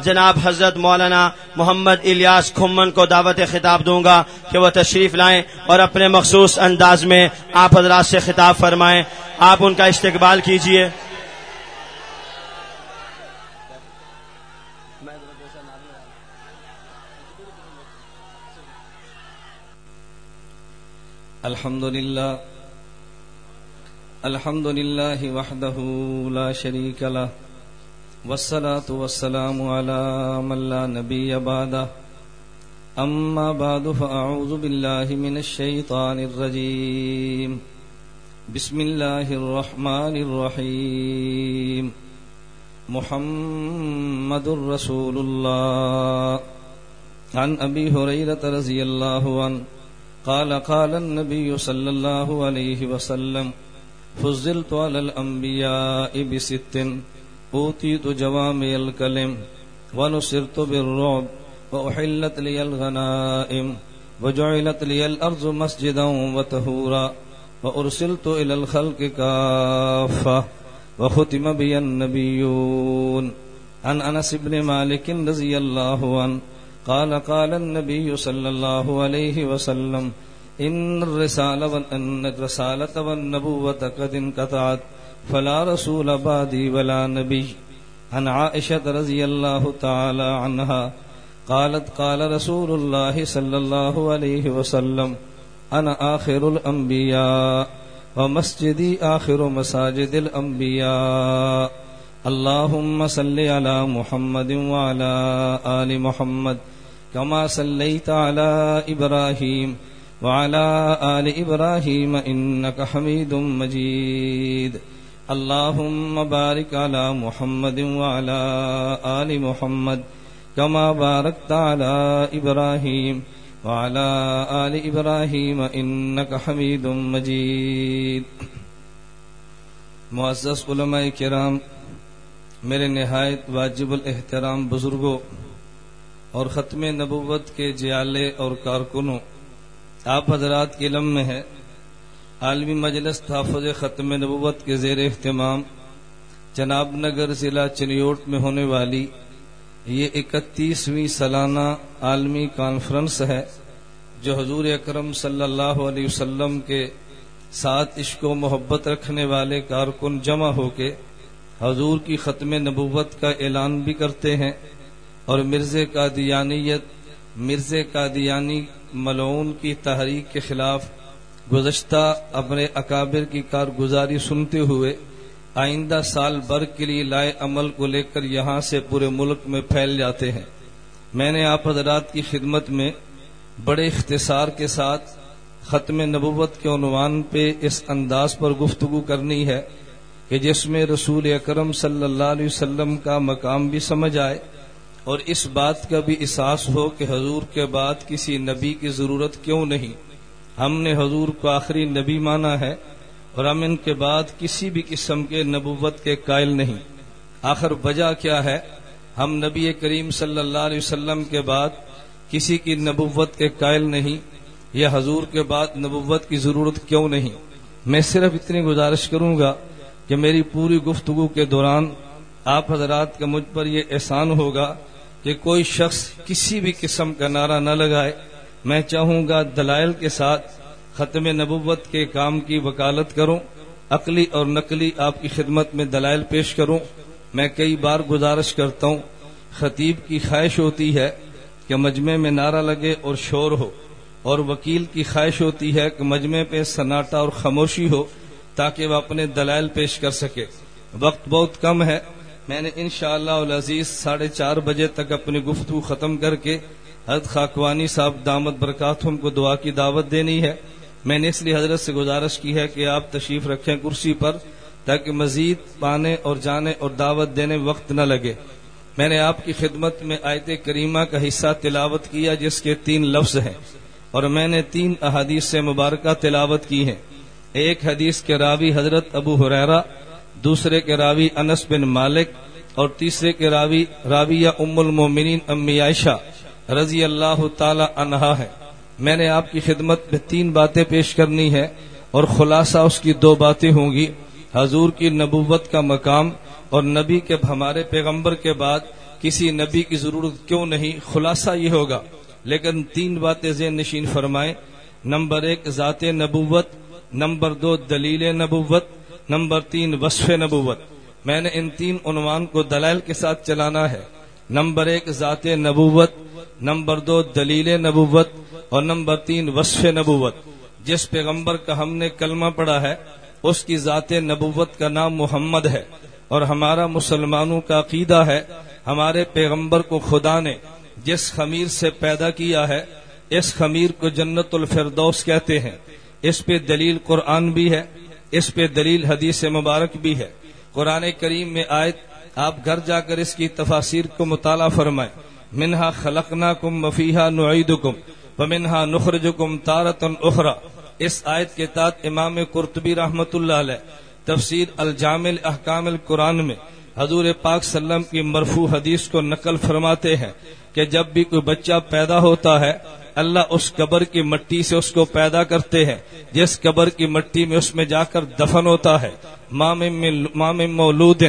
جناب حضرت مولانا محمد الیاس کھمن کو دعوت خطاب دوں گا کہ وہ تشریف لائیں اور اپنے مخصوص انداز میں آپ حضرات سے خطاب فرمائیں۔ آپ ان کا استقبال کیجیے الحمد لله الحمد لله وحده لا شريك له والصلاة والسلام على من لا نبي بعده. أما بعد، فأعوذ بالله من الشيطان الرجيم. بسم الله الرحمن الرحيم. محمد رسول الله. عن أبي هريرة رضي الله عنه، قال قال النبي صلى الله عليه وسلم فزلت على الأنبياء بست أوتيت جوامع الكلم ونصرت بالرعب وأحلت لي الغنائم وجعلت لي الأرض مسجدا وتهورا وأرسلت إلى الخلق كافة وختم بي النبيون. عن أنس بن مالك رضي الله عنه قال قال النبي صلى الله عليه وسلم، إن الرسالة الرسالة والنبوة قد انقطعت. فلا رسول بعدي ولا نبي عن عائشة رضي الله تعالى عنها قالت قال رسول الله صلى الله عليه وسلم أنا آخر الأنبياء ومسجدي آخر مساجد الأنبياء اللهم صل على محمد وعلى آل محمد كما صليت على إبراهيم وعلى آل إبراهيم إنك حميد مجيد اللهم بارك على محمد وعلى آل محمد كما باركت على إبراهيم وعلى آل إبراهيم إنك حميد مجيد معزز علماء کرام، میرے نہایت واجب الاحترام بزرگوں اور ختم نبوت کے جیالے اور کارکنوں، آپ حضرات کے علم میں ہے عالمی مجلس تحفظ ختم نبوت کے زیر اہتمام، جناب نگر ضلع چنیوٹ میں ہونے والی یہ اکتیسویں سالانہ عالمی کانفرنس ہے، جو حضور اکرم صلی اللہ علیہ وسلم کے ساتھ عشق و محبت رکھنے والے کارکن جمع ہو کے حضور کی ختم نبوت کا اعلان بھی کرتے ہیں اور مرز قادیانیت، مرز کا دیانی ملعون کی تحریک کے خلاف گزشتہ اپنے اکابر کی کارگزاری سنتے ہوئے آئندہ سال بھر کے لیے لائے عمل کو لے کر یہاں سے پورے ملک میں پھیل جاتے ہیں۔ میں نے آپ حضرات کی خدمت میں بڑے اختصار کے ساتھ ختم نبوت کے عنوان پہ اس انداز پر گفتگو کرنی ہے کہ جس میں رسول اکرم صلی اللہ علیہ وسلم کا مقام بھی سمجھ آئے اور اس بات کا بھی احساس ہو کہ حضور کے بعد کسی نبی کی ضرورت کیوں نہیں۔ ہم نے حضور کو آخری نبی مانا ہے اور ہم ان کے بعد کسی بھی قسم کے نبوت کے قائل نہیں۔ آخر وجہ کیا ہے؟ ہم نبی کریم صلی اللہ علیہ وسلم کے بعد کسی کی نبوت کے قائل نہیں، یا حضور کے بعد نبوت کی ضرورت کیوں نہیں؟ میں صرف اتنی گزارش کروں گا کہ میری پوری گفتگو کے دوران آپ حضرات کا مجھ پر یہ احسان ہوگا کہ کوئی شخص کسی بھی قسم کا نعرہ نہ لگائے۔ میں چاہوں گا دلائل کے ساتھ ختم نبوت کے کام کی وکالت کروں، عقلی اور نقلی آپ کی خدمت میں دلائل پیش کروں۔ میں کئی بار گزارش کرتا ہوں، خطیب کی خواہش ہوتی ہے کہ مجمع میں نعرہ لگے اور شور ہو، اور وکیل کی خواہش ہوتی ہے کہ مجمع پہ سناٹا اور خاموشی ہو تاکہ وہ اپنے دلائل پیش کر سکے۔ وقت بہت کم ہے، میں نے انشاءاللہ شاء العزیز ساڑھے چار بجے تک اپنی گفتگو ختم کر کے حضرت خاکوانی صاحب دامت برکاتہم کو دعا کی دعوت دینی ہے۔ میں نے اس لیے حضرت سے گزارش کی ہے کہ آپ تشریف رکھیں کرسی پر تاکہ مزید پانے اور جانے اور دعوت دینے وقت نہ لگے۔ میں نے آپ کی خدمت میں آیت کریمہ کا حصہ تلاوت کیا جس کے تین لفظ ہیں۔ اور میں نے تین احادیث سے مبارکہ تلاوت کی ہیں۔ ایک حدیث کے راوی حضرت ابو حریرہ دوسرے کے راوی انس بن مالک، اور تیسرے کے راوی راویہ ام المومنین امی عائشہ۔ رضی اللہ تعالی عنہا ہے۔ میں نے آپ کی خدمت میں تین باتیں پیش کرنی ہے اور خلاصہ اس کی دو باتیں ہوں گی۔ حضور کی نبوت کا مقام اور نبی کے ہمارے پیغمبر کے بعد کسی نبی کی ضرورت کیوں نہیں؟ خلاصہ یہ ہوگا۔ لیکن تین باتیں ذہن نشین فرمائیں۔ نمبر ایک، ذات نبوت۔ نمبر دو، دلیل نبوت۔ نمبر تین، وصف نبوت۔ میں نے ان تین عنوان کو دلائل کے ساتھ چلانا ہے۔ نمبر ایک ذات نبوت، نمبر دو دلیل نبوت اور نمبر تین وصف نبوت۔ جس پیغمبر کا ہم نے کلمہ پڑھا ہے، اس کی ذات نبوت کا نام محمد ہے۔ اور ہمارا مسلمانوں کا عقیدہ ہے، ہمارے پیغمبر کو خدا نے جس خمیر سے پیدا کیا ہے، اس خمیر کو جنت الفردوس کہتے ہیں۔ اس پہ دلیل قرآن بھی ہے، اس پہ دلیل حدیث مبارک بھی ہے۔ قرآن کریم میں آئے آپ گھر جا کر اس کی تفاصیر کو مطالعہ فرمائیں۔ منہا خلقنا کم مفیحا نعید کم منہا نخرج کم تارت اخرا اس آیت کے تحت امام قرطبی رحمت اللہ علیہ تفسیر الجام احکام القرآن میں حضور پاک سلم کی مرفوع حدیث کو نقل فرماتے ہیں۔ کہ جب بھی کوئی بچہ پیدا ہوتا ہے، اللہ اس قبر کی مٹی سے اس کو پیدا کرتے ہیں، جس قبر کی مٹی میں اس میں جا کر دفن ہوتا ہے۔ مام مولود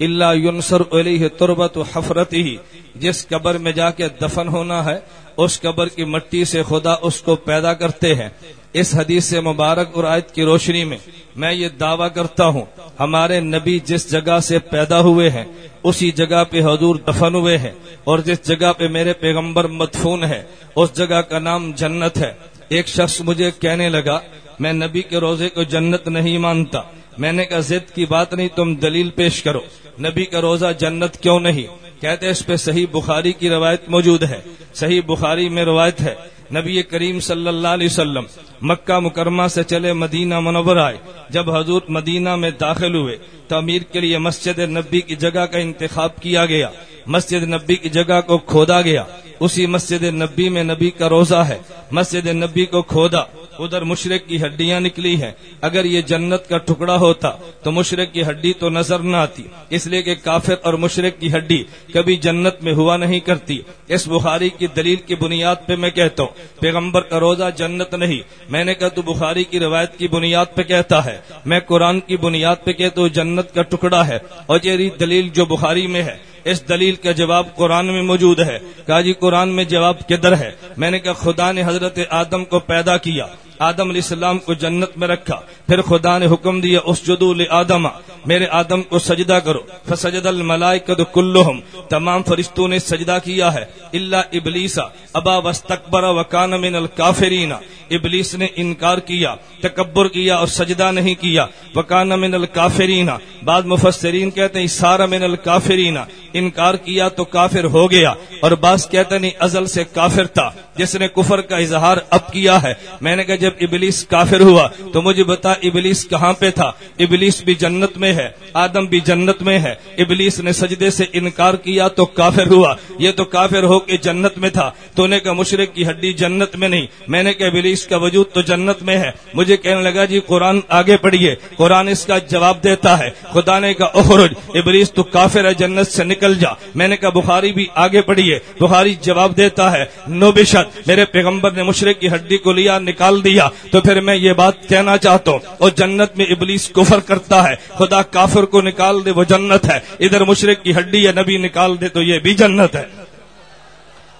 اللہ یونسر علیہ تربت و حفرت ہی جس قبر میں جا کے دفن ہونا ہے، اس قبر کی مٹی سے خدا اس کو پیدا کرتے ہیں۔ اس حدیث سے مبارک اور آیت کی روشنی میں میں یہ دعویٰ کرتا ہوں، ہمارے نبی جس جگہ سے پیدا ہوئے ہیں اسی جگہ پہ حضور دفن ہوئے ہیں اور جس جگہ پہ میرے پیغمبر مدفون ہے اس جگہ کا نام جنت ہے۔ ایک شخص مجھے کہنے لگا، میں نبی کے روزے کو جنت نہیں مانتا۔ میں نے کہا، ضد کی بات نہیں، تم دلیل پیش کرو۔ نبی کا روزہ جنت کیوں نہیں؟ کہتے اس پہ صحیح بخاری کی روایت موجود ہے۔ صحیح بخاری میں روایت ہے نبی کریم صلی اللہ علیہ وسلم مکہ مکرمہ سے چلے مدینہ منور آئے۔ جب حضور مدینہ میں داخل ہوئے تعمیر کے لیے مسجد نبی کی جگہ کا انتخاب کیا گیا۔ مسجد نبی کی جگہ کو کھودا گیا۔ اسی مسجد نبی میں نبی کا روزہ ہے۔ مسجد نبی کو کھودا۔ ادھر مشرق کی ہڈیاں نکلی ہیں۔ اگر یہ جنت کا ٹکڑا ہوتا تو مشرق کی ہڈی تو نظر نہ آتی۔ اس لیے کہ کافر اور مشرق کی ہڈی کبھی جنت میں ہوا نہیں کرتی۔ اس بخاری کی دلیل کی بنیاد پہ میں کہتا ہوں۔ پیغمبر کا روزہ جنت نہیں۔ میں نے کہا تو بخاری کی روایت کی بنیاد پہ کہتا ہے۔ میں قرآن کی بنیاد پہ کہتا ہوں جنت کا ٹکڑا ہے۔ اور یہ دلیل جو بخاری میں ہے۔ اس دلیل کا جواب قرآن میں موجود ہے۔ کہا جی قرآن میں جواب کدھر ہے؟ میں نے کہا خدا نے حضرت آدم کو پیدا کیا۔ آدم علیہ السلام کو جنت میں رکھا۔ پھر خدا نے حکم دیا اس جدول آدم میرے آدم کو سجدہ کرو۔ فسجد الملائکت کلہم۔ تمام فرشتوں نے سجدہ کیا ہے۔ اللہ ابلیسا ابا وستکبر وکان من الکافرین۔ ابلیس نے انکار کیا، تکبر کیا اور سجدہ نہیں کیا۔ وکان من الکافرین۔ بعد مفسرین کہتے ہیں، سارا من الکافرین۔ انکار کیا تو کافر ہو گیا۔ اور بعض کہتے نہیں، ازل سے کافر تھا، جس نے کفر کا اظہار اب کیا ہے۔ میں نے کہا، جب ابلیس کافر ہوا تو مجھے بتا ابلیس کہاں پہ تھا؟ ابلیس بھی جنت میں ہے، آدم بھی جنت میں ہے۔ ابلیس نے سجدے سے انکار کیا تو کافر ہوا۔ یہ تو کافر ہو کے جنت میں تھا۔ تو نے کہا، مشرق کی ہڈی جنت میں نہیں۔ میں نے کہا، ابلیس کا وجود تو جنت میں ہے۔ مجھے کہنے لگا جی قرآن آگے پڑھیے۔ قرآن اس کا جواب دیتا ہے۔ خدا نے کہا، اخرج، ابلیس تو کافر ہے، جنت سے نکل جا۔ میں نے کہا، بخاری بھی آگے پڑھیے۔ بخاری جواب دیتا ہے، نو میرے پیغمبر نے مشرق کی ہڈی کو لیا، نکال دیا تو پھر میں یہ بات کہنا چاہتا ہوں، اور جنت میں ابلیس کفر کرتا ہے، خدا کافر کو نکال دے، وہ جنت ہے۔ ادھر مشرق کی ہڈی یا نبی نکال دے تو یہ بھی جنت ہے۔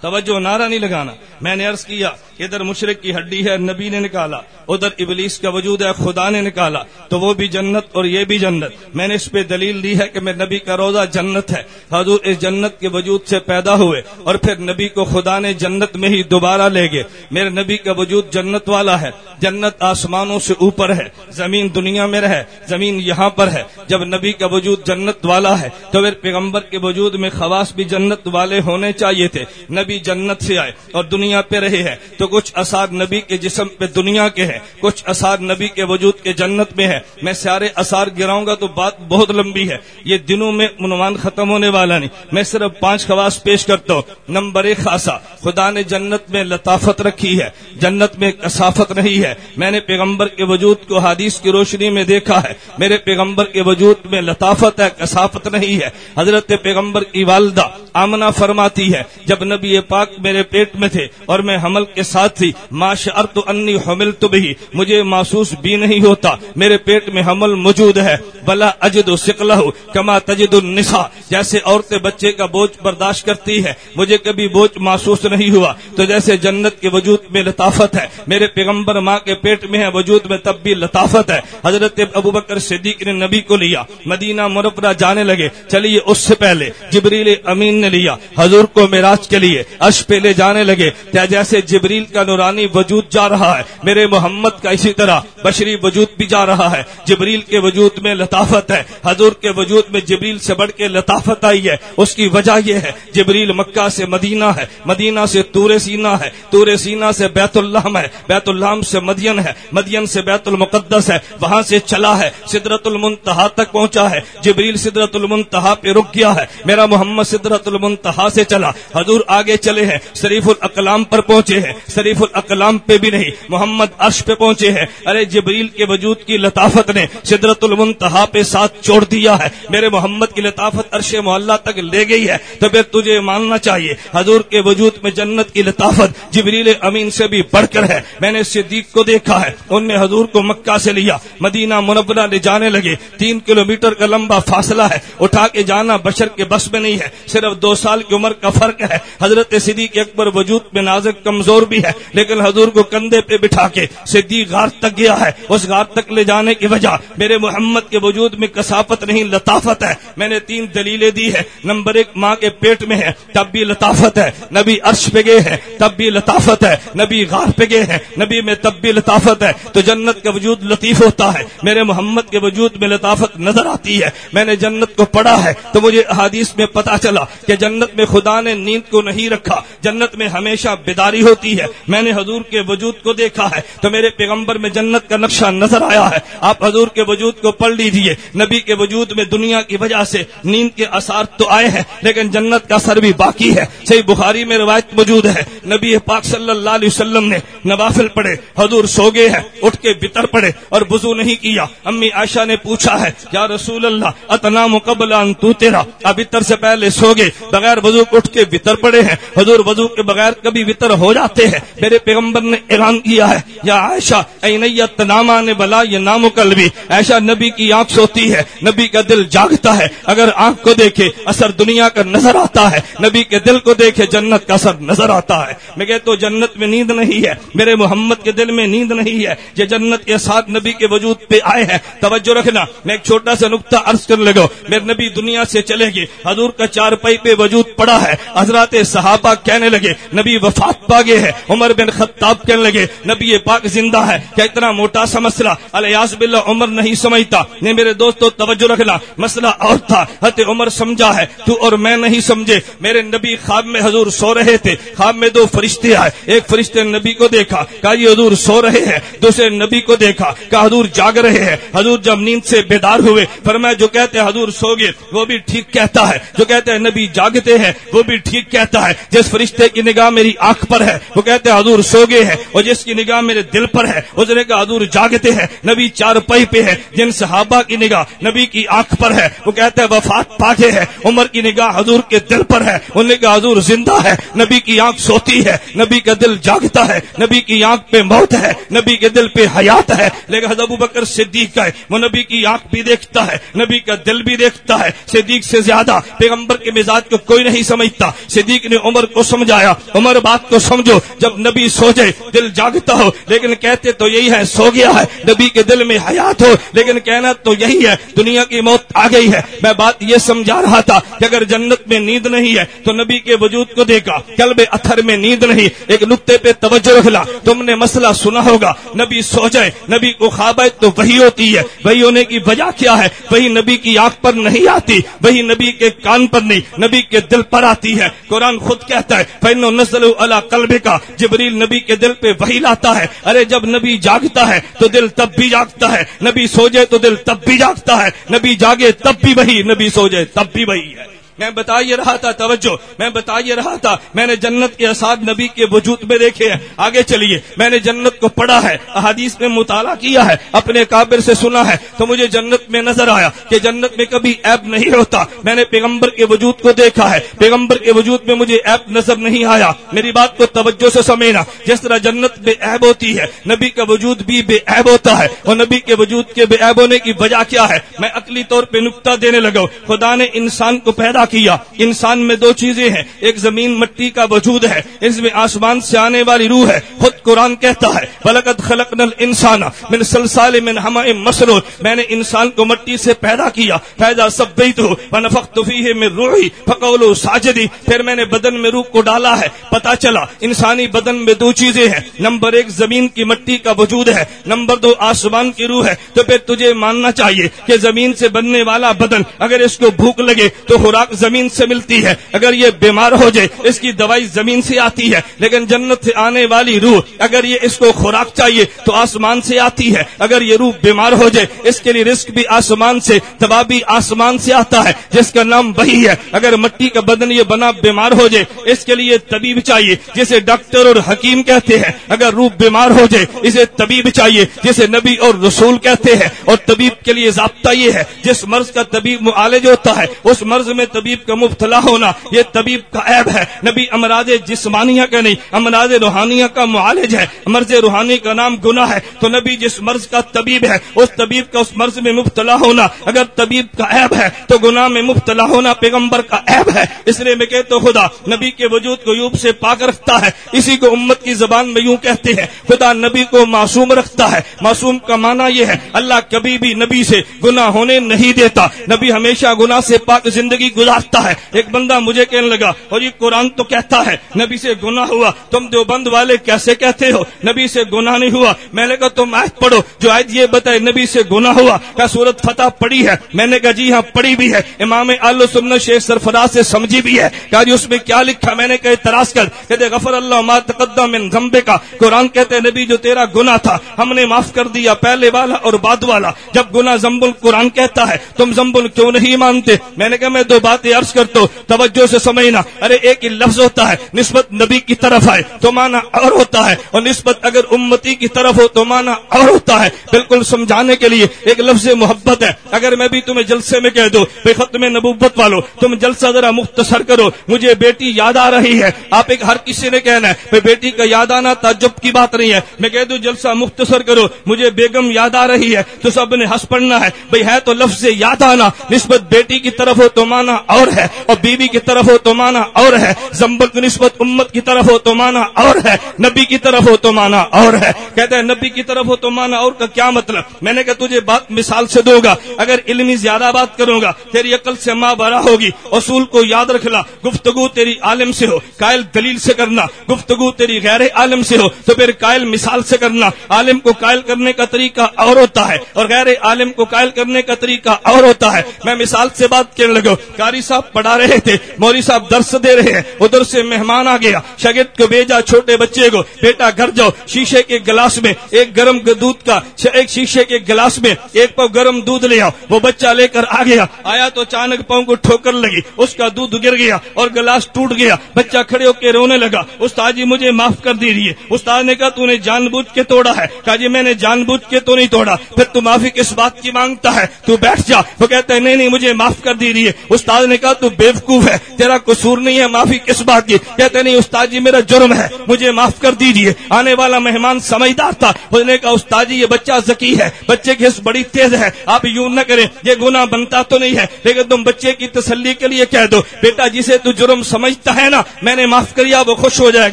توجہ، نعرہ نہیں لگانا۔ میں نے عرض کیا ادھر مشرق کی ہڈی ہے، نبی نے نکالا۔ ادھر ابلیس کا وجود ہے، خدا نے نکالا۔ تو وہ بھی جنت اور یہ بھی جنت۔ میں نے اس پہ دلیل دی ہے کہ میں نبی کا روزہ جنت ہے۔ حضور اس جنت کے وجود سے پیدا ہوئے اور پھر نبی کو خدا نے جنت میں ہی دوبارہ لے گئے۔ میرے نبی کا وجود جنت والا ہے۔ جنت آسمانوں سے اوپر ہے، زمین دنیا میں رہے، زمین یہاں پر ہے۔ جب نبی کا وجود جنت والا ہے، تو پھر پیغمبر کے وجود میں خواص بھی جنت والے ہونے چاہیے تھے۔ نبی جنت سے آئے اور دنیا پہ رہے ہیں، تو کچھ اثار نبی کے جسم پہ دنیا کے ہیں، کچھ اثار نبی کے وجود کے جنت میں ہے میں سارے اثار گراؤں گا تو بات بہت لمبی ہے۔ یہ دنوں میں عنوان ختم ہونے والا نہیں۔ میں صرف پانچ خواص پیش کرتا ہوں۔ نمبر ایک خاصا، خدا نے جنت میں لطافت رکھی ہے۔ جنت میں کثافت نہیں ہے۔ میں نے پیغمبر کے وجود کو حدیث کی روشنی میں دیکھا ہے۔ میرے پیغمبر کے وجود میں لطافت ہے، کثافت نہیں ہے۔ حضرت پیغمبر کی والدہ آمنا فرماتی ہے، جب نبی پاک میرے پیٹ میں تھے اور میں حمل کے ساتھ تھی معاش ارت انی حمل تو بھی مجھے محسوس بھی نہیں ہوتا، میرے پیٹ میں حمل موجود ہے۔ بلا اجد و سکلہ کما تجد النساء، جیسے عورتیں بچے کا بوجھ برداشت کرتی ہے مجھے کبھی بوجھ محسوس نہیں ہوا۔ تو جیسے جنت کے وجود میں لطافت ہے، میرے پیغمبر ماں کے پیٹ میں ہے، وجود میں تب بھی لطافت ہے۔ حضرت ابو بکر صدیق نے نبی کو لیا، مدینہ مربرہ جانے لگے۔ چلیے اس سے پہلے جبریل امین نے لیا، حضور کو میراج کے لیے اش پہ لے جانے لگے۔ جیسے جبریل کا نورانی وجود جا رہا ہے، میرے محمد کا اسی طرح بشری وجود بھی جا رہا ہے۔ جبریل کے وجود میں لطافت ہے، حضور کے وجود میں جبریل سے بڑھ کے لطافت آئی ہے۔ اس کی وجہ یہ ہے، جبریل مکہ سے مدینہ ہے۔ مدینہ سے تور سینا ہے۔ تور سینا سے بیت اللہ ہے۔ بیت اللہ سے مدین ہے۔ مدین سے بیت المقدس ہے۔ وہاں سے چلا ہے۔ سدرت المنتہا تک پہنچا ہے۔ جبریل سدرت المنتہا پہ رک گیا ہے۔ میرا محمد سدرت المنتہا سے چلا۔ حضور آگے چلے ہیں۔ شریف الاقلام پر پہنچے ہیں، شریف الاقلام پہ بھی نہیں، محمد عرش پہ پہنچے ہیں۔ ارے جبریل کے وجود کی لطافت نے سدرت المنتہا پہ ساتھ چھوڑ دیا ہے۔ میرے محمد کی لطافت عرش محلہ تک لے گئی ہے، تو پھر تجھے ماننا چاہیے۔ حضور کے وجود میں جنت کی لطافت جبریل امین سے بھی بڑھ کر ہے۔ میں نے صدیق کو دیکھا ہے، ان نے حضور کو مکہ سے لیا۔ مدینہ منورہ لے جانے لگے۔ تین کلومیٹر کا لمبا فاصلہ ہے۔ اٹھا کے جانا بشر کے بس میں نہیں ہے۔ صرف دو سال کی عمر کا فرق ہے۔ حضرت صدیق اکبر وجود میں نازک کمزور بھی ہے، لیکن حضور کو کندھے پہ بٹھا کے صدیق غار تک گیا ہے۔ اس غار تک لے جانے کی وجہ میرے محمد کے وجود میں کسافت نہیں، لطافت ہے۔ میں نے تین دلیلیں دی ہے نمبر ایک، ماں کے پیٹ میں ہے، تب بھی لطافت ہے۔ نبی عرش پہ گئے ہیں، تب بھی لطافت ہے۔ نبی غار پہ گئے ہیں، نبی میں تب بھی لطافت ہے۔ تو جنت کا وجود لطیف ہوتا ہے۔ میرے محمد کے وجود میں لطافت نظر آتی ہے۔ میں نے جنت کو پڑھا ہے تو مجھے حادیث میں پتا چلا کہ جنت میں خدا نے نیند کو نہیں رکھا۔ جنت میں ہمیشہ بیداری ہوتی ہے۔ میں نے حضور کے وجود کو دیکھا ہے تو میرے پیغمبر میں جنت کا نقشہ نظر آیا ہے۔ آپ حضور کے وجود کو پڑھ لیجیے نبی کے وجود میں دنیا کی وجہ سے نیند کے اثار تو آئے ہیں، لیکن جنت کا اثر بھی باقی ہے۔ صحیح بخاری میں روایت موجود ہے۔ نبی پاک صلی اللہ علیہ وسلم نے نوافل پڑھے۔ حضور سو گئے ہیں، اٹھ کے بتر پڑے اور بزو نہیں کیا۔ امی عائشہ نے پوچھا ہے، یا رسول اللہ اتنا مقبل ان تو تیرا اب اتر سے پہلے سو گئے، بغیر وضو اٹھ کے بتر پڑے ہیں۔ حضور وضو کے بغیر کبھی وطر ہو جاتے ہیں۔ میرے پیغمبر نے اعلان کیا ہے، یا عائشہ اینیت ناما نے بلا یہ نام قلبی۔ عائشہ نبی کی آنکھ سوتی ہے، نبی کا دل جاگتا ہے۔ اگر آنکھ کو دیکھے، اثر دنیا کا نظر آتا ہے۔ نبی کے دل کو دیکھے، جنت کا اثر نظر آتا ہے۔ میں کہتا ہوں، جنت میں نیند نہیں ہے۔ میرے محمد کے دل میں نیند نہیں ہے۔ یہ جنت کے ساتھ نبی کے وجود پہ آئے ہیں۔ توجہ رکھنا، میں ایک چھوٹا سا نقطہ عرض کر لگا میرے نبی دنیا سے چلے گئے۔ حضور کا چار پائی پہ وجود پڑا ہے۔ حضرات صحابہ کہنے لگے، نبی وفات پا گئے ہیں عمر بن خطاب کہنے لگے، نبی پاک زندہ ہے۔ کیا اتنا موٹا سا مسئلہ؟ الیاس باللہ، عمر نہیں سمجھتا۔ نہیں میرے دوستو، توجہ رکھنا، مسئلہ اور تھا۔ حت عمر سمجھا ہے، تو اور میں نہیں سمجھے۔ میرے نبی خواب میں حضور سو رہے تھے۔ خواب میں دو فرشتے آئے۔ ایک فرشتے نبی کو دیکھا، کہا، یہ حضور سو رہے ہیں۔ دوسرے نبی کو دیکھا، کہا، حضور جاگ رہے ہیں۔ حضور جب نیند سے بیدار ہوئے، فرمایا، جو کہتے ہیں حضور سو گئے، وہ بھی ٹھیک کہتا ہے۔ جو کہتے ہیں نبی جاگتے ہیں، وہ بھی ٹھیک کہتا ہے۔ جس فرشتے کی نگاہ میری آنکھ پر ہے۔ وہ کہتے ہیں حضور سو گئے ہیں۔ اور جس کی نگاہ میرے دل پر ہے۔ اس نے کہا حضور جاگتے ہیں۔ نبی چار پائی پہ ہے جن صحابہ کی نگاہ نبی کی آنکھ پر ہے۔ وہ کہتے ہیں وفات پاگے ہے عمر کی نگاہ حضور کے دل پر ہے۔ انہوں نے کہا حضور زندہ ہے۔ نبی کی آنکھ سوتی ہے۔ نبی کا دل جاگتا ہے۔ نبی کی آنکھ پہ موت ہے۔ نبی کے دل پہ حیات ہے۔ لیکن حضرت ابو بکر صدیق کا ہے۔ وہ نبی کی آنکھ بھی دیکھتا ہے۔ نبی کا دل بھی دیکھتا ہے۔ صدیق سے زیادہ پیغمبر کے مزاج کو کوئی نہیں سمجھتا۔ صدیق نے عمر کو سمجھایا۔ عمر بات کو سمجھو، جب نبی سو جائے دل جاگتا ہو، لیکن کہتے تو یہی ہے، سو گیا ہے۔ نبی کے دل میں حیات ہو، لیکن کہنا تو یہی ہے، دنیا کی موت آ گئی ہے۔ میں بات یہ سمجھا رہا تھا کہ اگر جنت میں نیند نہیں ہے، تو نبی کے وجود کو دیکھا۔ کلب اتھر میں نیند نہیں، ایک نقطے پہ توجہ رکھنا تم نے مسئلہ سنا ہوگا۔ نبی سو جائے نبی کو خواب ہے تو وہی ہوتی ہے۔ وہی ہونے کی وجہ کیا ہے؟ وہی نبی کی آنکھ پر نہیں آتی، وہی نبی کے کان پر نہیں، نبی کے دل پر آتی ہے۔ قرآن خود کہتا ہے فین نسل اللہ قلبے کا جبریل نبی کے دل پہ وہی لاتا ہے۔ ارے جب نبی جاگتا ہے تو دل تب بھی جاگتا ہے۔ نبی سو جائے تو دل تب بھی جاگتا ہے۔ نبی جاگے تب بھی وہی نبی سو جائے تب بھی وہی ہے۔ میں بتا یہ رہا تھا، توجہ، میں بتا یہ رہا تھا، میں نے جنت کے اساد نبی کے وجود میں دیکھے ہیں۔ آگے چلیے، میں نے جنت کو پڑھا ہے، احادیث میں مطالعہ کیا ہے، اپنے کابر سے سنا ہے۔ تو مجھے جنت میں نظر آیا کہ جنت میں کبھی ایب نہیں ہوتا۔ میں نے پیغمبر کے وجود کو دیکھا ہے۔ پیغمبر کے وجود میں مجھے ایب نظر نہیں آیا۔ میری بات کو توجہ سے سمجھنا۔ جس طرح جنت بے عیب ہوتی ہے، نبی کا وجود بھی بے عیب ہوتا ہے۔ اور نبی کے وجود کے بے عیب ہونے کی وجہ کیا ہے؟ میں عقلی طور پہ نقطہ دینے لگا خدا نے انسان کو پیدا کیا۔ انسان میں دو چیزیں ہیں۔ ایک زمین مٹی کا وجود ہے۔ اس میں آسمان سے آنے والی روح ہے۔ خود قرآن کہتا ہے بلکت خلق نل انسان من سلسال من ہم مسرور میں نے انسان کو مٹی سے پیدا کیا۔ پیدا سب گئی تو نفق میں روحی فقول ساجدی پھر میں نے بدن میں روح کو ڈالا ہے۔ پتا چلا، انسانی بدن میں دو چیزیں ہیں۔ نمبر ایک، زمین کی مٹی کا وجود ہے۔ نمبر دو، آسمان کی روح ہے۔ تو پھر تجھے ماننا چاہیے کہ زمین سے بننے والا بدن اگر اس کو بھوک لگے تو خوراک زمین سے ملتی ہے۔ اگر یہ بیمار ہو جائے، اس کی دوائی زمین سے آتی ہے، لیکن جنت سے آنے والی روح، اگر یہ اس کو خوراک چاہیے تو آسمان سے آتی ہے۔ اگر یہ روح بیمار ہو جائے، اس کے لیے رسک بھی آسمان سے، دوا بھی آسمان سے آتا ہے، جس کا نام وہی ہے۔ اگر مٹی کا بدن یہ بنا بیمار ہو جائے، اس کے لیے طبیب چاہیے، جسے ڈاکٹر اور حکیم کہتے ہیں۔ اگر روح بیمار ہو جائے، اسے طبیب چاہیے، جسے نبی اور رسول کہتے ہیں۔ اور طبیب کے لیے ضابطہ یہ ہے، جس مرض کا طبیب معالج ہوتا ہے، اس مرض میں طبیب کا مبتلا ہونا، یہ طبیب کا عیب ہے۔ نبی امراض جسمانیہ کا نہیں، امراض روحانیہ کا معالج ہے۔ مرض روحانی کا نام گنا ہے۔ تو نبی جس مرض کا طبیب ہے، اس طبیب کا اس مرض میں مبتلا ہونا۔ اگر طبیب کا عیب ہے، تو گناہ میں مبتلا ہونا پیغمبر کا عیب ہے۔ اس لیے میں کہتا ہوں، خدا نبی کے وجود کو یوب سے پاک رکھتا ہے۔ اسی کو امت کی زبان میں یوں کہتے ہیں، خدا نبی کو معصوم رکھتا ہے۔ معصوم کا معنی یہ ہے، اللہ کبھی بھی نبی سے گناہ ہونے نہیں دیتا۔ نبی ہمیشہ گناہ سے پاک زندگی گزار گزارتا ہے۔ ایک بندہ مجھے کہنے لگا، اور یہ قرآن تو کہتا ہے، نبی سے گناہ ہوا۔ تم دیوبند والے کیسے کہتے ہو؟ نبی سے گناہ نہیں ہوا۔ میں نے کہا، تم آیت پڑھو۔ جو آیت یہ بتائے، نبی سے گناہ ہوا، کیا صورت فتح پڑی ہے؟ میں نے کہا جی ہاں پڑی بھی ہے۔ امام آلو سننا شیخ سرفراز سے سمجھی بھی ہے۔ کہا جی اس میں کیا لکھا؟ میں نے کہا تراس کر۔ کہتے، غفر اللہ ما تقدم من ذنبے کا قرآن کہتے، نبی، جو تیرا گناہ تھا، ہم نے معاف کر دیا، پہلے والا اور بعد والا۔ جب گناہ زمبل قرآن کہتا ہے، تم زمبل کیوں نہیں مانتے؟ میں نے کہا، میں دو بات باتیں عرض کرتا ہوں توجہ سے سمجھنا ارے، ایک ہی لفظ ہوتا ہے، نسبت نبی کی طرف ہے تو مانا اور ہوتا ہے۔ اور نسبت اگر امتی کی طرف ہو تو مانا اور ہوتا ہے۔ بالکل سمجھانے کے لیے ایک لفظ محبت ہے۔ اگر میں بھی تمہیں جلسے میں کہہ دوں، بے ختم نبوت والو، تم جلسہ ذرا مختصر کرو، مجھے بیٹی یاد آ رہی ہے۔ آپ ایک ہر کسی نے کہنا ہے، بھائی بیٹی کا یاد آنا تعجب کی بات نہیں ہے۔ میں کہہ دوں، جلسہ مختصر کرو، مجھے بیگم یاد آ رہی ہے۔ تو سب نے ہنس پڑنا ہے، بھائی ہے تو لفظ یاد آنا۔ نسبت بیٹی کی طرف ہو تو مانا اور ہے اور بیوی کی طرف ہو تو مانا اور ہے زمبل کی نسبت امت کی طرف ہو تو مانا اور ہے نبی کی طرف ہو تو مانا اور ہے کہتے ہیں نبی کی طرف ہو تو مانا اور کا کیا مطلب میں نے کہا تجھے بات مثال سے دوں گا اگر علمی زیادہ بات کروں گا تیری عقل سے ماں بڑا ہوگی اصول کو یاد رکھنا گفتگو تیری عالم سے ہو قائل دلیل سے کرنا گفتگو تیری غیر عالم سے ہو تو پھر قائل مثال سے کرنا عالم کو قائل کرنے کا طریقہ اور ہوتا ہے اور غیر عالم کو قائل کرنے کا طریقہ اور ہوتا ہے میں مثال سے بات کرنے لگا قاری صاحب پڑھا رہے تھے۔ مولوی صاحب درس دے رہے ہیں۔ ادھر سے مہمان آ گیا۔ شگت کو بھیجا چھوٹے بچے کو۔ بیٹا گھر جاؤ۔ شیشے کے گلاس میں ایک گرم دودھ کا ایک شیشے کے گلاس میں ایک پاؤ گرم دودھ لے آؤ۔ وہ بچہ لے کر آ گیا۔ آیا تو اچانک پاؤں کو ٹھوکر لگی۔ اس کا دودھ گر گیا اور گلاس ٹوٹ گیا۔ بچہ کھڑے ہو کے رونے لگا۔ استاد جی مجھے معاف کر دیجیے استاد نے کہا، تو نے جان بوجھ کے توڑا ہے۔ کہا جی میں نے جان بوجھ کے تو نہیں توڑا۔ پھر تو معافی کس بات کی مانگتا ہے؟ تو بیٹھ جا۔ وہ کہتا ہے، نہیں نہیں، مجھے معاف کر دیجیے استاد نے کہا تو بیوقوف ہے، تیرا قصور نہیں ہے، معافی کس بات کی؟ کہتے نہیں استاد جی میرا جرم ہے، مجھے معاف کر دیجیے آنے والا مہمان سمجھدار تھا اس نے کہا استاد جی یہ بچہ ذکی ہے، بچے کی حص بڑی تیز ہے، آپ یوں نہ کریں، یہ گناہ بنتا تو نہیں ہے۔ لیکن تم بچے کی تسلی کے لیے کہہ دو، بیٹا جسے تو جرم سمجھتا ہے نا، میں نے معاف کریا وہ خوش ہو جائے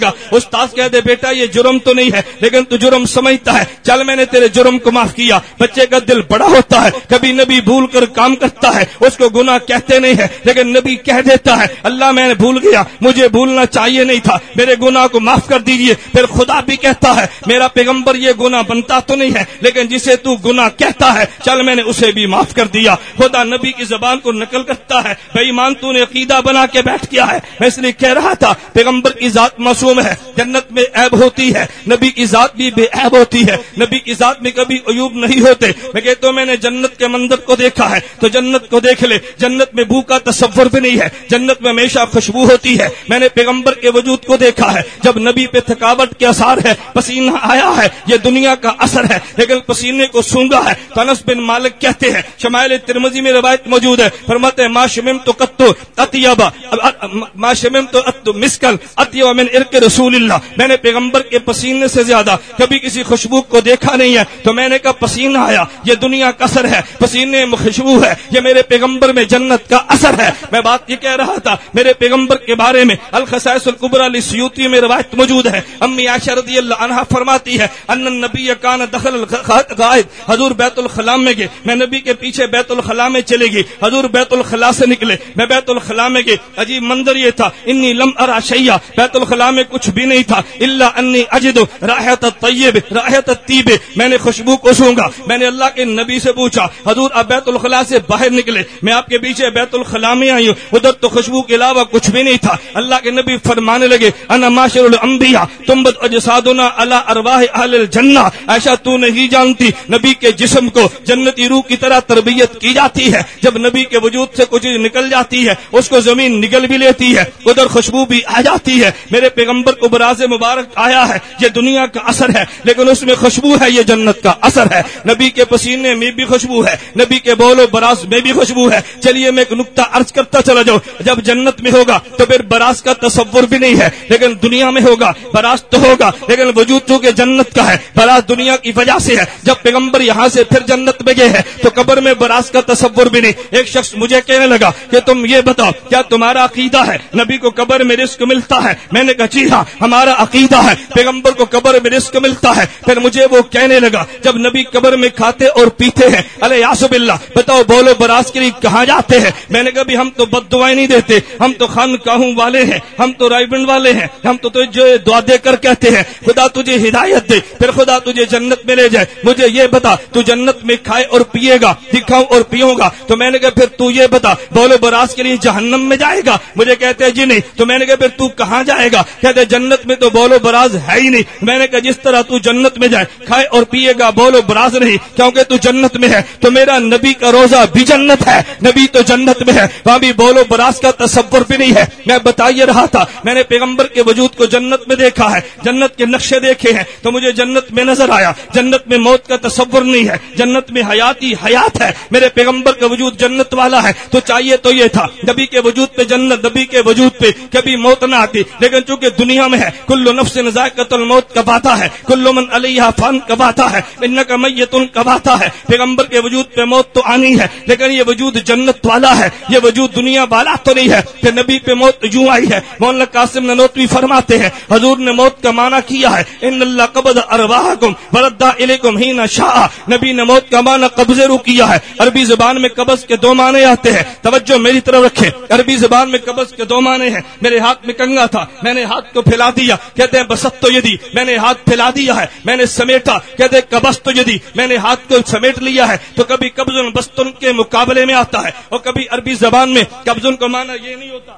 گا۔ استاد کہہ دے، بیٹا یہ جرم تو نہیں ہے، لیکن تو جرم سمجھتا ہے۔ چل میں نے تیرے جرم کو معاف کیا۔ بچے کا دل بڑا ہوتا ہے، کبھی نبی بھول کر کام کرتا ہے، اس کو گناہ کہتے نہیں ہے لیکن نبی کہہ دیتا ہے، اللہ میں نے بھول گیا، مجھے بھولنا چاہیے نہیں تھا، میرے گناہ کو معاف کر دیجیے پھر خدا بھی کہتا ہے، میرا پیغمبر یہ گناہ بنتا تو نہیں ہے، لیکن جسے تو گناہ کہتا ہے، چل میں نے اسے بھی معاف کر دیا۔ خدا نبی کی زبان کو نقل کرتا ہے بے ایمان تو نے عقیدہ بنا کے بیٹھ کیا ہے۔ میں اس لیے کہہ رہا تھا، پیغمبر کی ذات معصوم ہے، جنت میں عیب ہوتی ہے۔ نبی کی ذات بھی بے عیب ہوتی ہے۔ نبی کی ذات میں کبھی عیوب نہیں ہوتے۔ میں کہتا ہوں، میں نے جنت کے مندر کو دیکھا ہے، تو جنت کو دیکھ لے۔ جنت میں بھوکا تصور بھی نہیں ہے۔ جنت میں ہمیشہ خوشبو ہوتی ہے۔ میں نے پیغمبر کے وجود کو دیکھا ہے۔ جب نبی پہ تھکاوٹ کے اثار ہے، پسینہ آیا ہے، یہ دنیا کا اثر ہے۔ لیکن پسینے کو سونگا ہے۔ تو انس بن مالک کہتے ہیں، شمائل ترمزی میں روایت موجود ہے۔ فرماتے ہیں، ما شمم تو کتو اتیابا ما شمم تو مسکل اتیابا من ارک رسول اللہ۔ میں نے پیغمبر کے پسینے سے زیادہ کبھی کسی خوشبو کو دیکھا نہیں ہے۔ تو میں نے کہا، پسینہ آیا، یہ دنیا کا اثر ہے۔ پسینے میں خوشبو ہے، یہ میرے پیغمبر میں جنت کا اثر ہے میں بات یہ کہہ رہا تھا، میرے پیغمبر کے بارے میں الخصائص القبر علی سیوتی میں روایت موجود ہے۔ امی عائشہ رضی اللہ عنہ فرماتی ہے، ان النبی کان دخل الغائب، حضور بیت الخلاء میں گئے۔ میں نبی کے پیچھے بیت الخلاء میں چلے گی حضور بیت الخلاء سے نکلے۔ میں بیت الخلاء میں گئے عجیب منظر یہ تھا، انی لم ارا شی'a بیت الخلاء میں کچھ بھی نہیں تھا۔ الا انی اجد راحت الطیب راحت الطیب۔ میں نے خوشبو کو سونگا میں نے اللہ کے نبی سے پوچھا، حضور اب بیت الخلاء سے باہر نکلے۔ میں آپ کے پیچھے بیت الخلاء میں آئی ادھر تو خوشبو کے علاوہ کچھ بھی نہیں تھا۔ اللہ کے نبی فرمانے لگے، انا معاشر الانبیاء تنبت اجسادنا علی ارواح اہل الجنہ۔ ایسا تو نہیں جانتی، نبی کے جسم کو جنتی روح کی طرح تربیت کی جاتی ہے۔ جب نبی کے وجود سے کچھ نکل جاتی ہے، اس کو زمین نگل بھی لیتی ہے ادھر خوشبو بھی آ جاتی ہے۔ میرے پیغمبر کو براز مبارک آیا ہے، یہ دنیا کا اثر ہے، لیکن اس میں خوشبو ہے، یہ جنت کا اثر ہے۔ نبی کے پسینے میں بھی خوشبو ہے، نبی کے بول و براز میں بھی خوشبو ہے۔ چلیے، میں ایک نقطہ عرض کرتا چلا جاؤ۔ جب جنت میں ہوگا تو پھر براز کا تصور بھی نہیں ہے، لیکن دنیا میں ہوگا براز تو ہوگا، لیکن وجود چونکہ جنت کا ہے براز دنیا کی وجہ سے ہے۔ جب پیغمبر یہاں سے پھر جنت میں گئے ہیں، تو قبر میں براز کا تصور بھی نہیں۔ ایک شخص مجھے کہنے لگا کہ تم یہ بتاؤ، کیا تمہارا عقیدہ ہے؟ نبی کو قبر میں رزق ملتا ہے۔ میں نے کہا جی ہاں ہمارا عقیدہ ہے۔ پیغمبر کو قبر میں رزق ملتا ہے۔ پھر مجھے وہ کہنے لگا، جب نبی قبر میں کھاتے اور پیتے ہیں ارے یاسب اللہ، بتاؤ، بولو براز کے لیے کہاں جاتے ہیں؟ میں نے کہا بھی ہم تو بد دعائیں نہیں دیتے، ہم تو خان کاہوں والے ہیں، ہم تو رائے والے ہیں، ہم تو تجھے دعا دے کر کہتے ہیں، خدا تجھے ہدایت دے، پھر خدا تجھے جنت میں لے جائے۔ مجھے یہ بتا، تو جنت میں کھائے اور پیے گا، دکھاؤں اور پیوں گا۔ تو میں نے کہا، پھر تو یہ بتا، بولو براز کے لیے جہنم میں جائے گا؟ مجھے کہتے ہیں جی نہیں۔ تو میں نے کہا، پھر تو کہاں جائے گا؟ کہتے جنت میں تو بولو براز ہے ہی نہیں۔ میں نے کہا، جس طرح تو جنت میں جائے، کھائے اور پیے گا، بولو براز نہیں، کیونکہ تو جنت میں ہے۔ تو میرا نبی کا روزہ بھی جنت ہے، نبی تو جنت میں ہے۔ وہاں بھی بولو، براز کا تصور بھی نہیں ہے۔ میں بتائیے رہا تھا، میں نے پیغمبر کے وجود کو جنت میں دیکھا ہے، جنت کے نقشے دیکھے ہیں، تو مجھے جنت میں نظر آیا۔ جنت میں موت کا تصور نہیں ہے، جنت میں حیاتی حیات ہے۔ میرے پیغمبر کا وجود جنت والا ہے۔ تو چاہیے تو یہ تھا، نبی کے وجود پہ جنت، نبی کے وجود پہ کبھی موت نہ آتی۔ لیکن چونکہ دنیا میں ہے کلو نفس نزاکت الموت کب آتا ہے کلو من علیہ فن کب آتا ہے ان کا میتن کب آتا ہے۔ پیغمبر کے وجود پہ موت تو آنی ہے، لیکن یہ وجود جنت والا ہے، یہ وجود دنیا والا تو نہیں ہے کہ نبی پہ موت یوں آئی ہے۔ مولانا قاسم ننوتوی فرماتے ہیں، حضور نے موت کا معنی کیا ہے۔ ان اللہ قبض ارواحکم وردا الیکم ہینا شاء نبی نے موت کا معنی قبضے رو کیا ہے۔ عربی زبان میں قبض کے دو معنی آتے ہیں۔ توجہ میری طرف رکھیں۔ عربی زبان میں قبض کے دو معنی ہیں۔ میرے ہاتھ میں کنگا تھا، میں نے ہاتھ کو پھیلا دیا۔ کہتے ہیں بست تو یدی، میں نے ہاتھ پھیلا دیا ہے۔ میں نے سمیٹا۔ کہتے ہیں، قبض تو یدی، میں نے ہاتھ کو سمیٹ لیا ہے۔ تو کبھی قبض بستن کے مقابلے میں آتا ہے اور کبھی عربی زبان میں قبضن کو معنی یہ نہیں ہوتا۔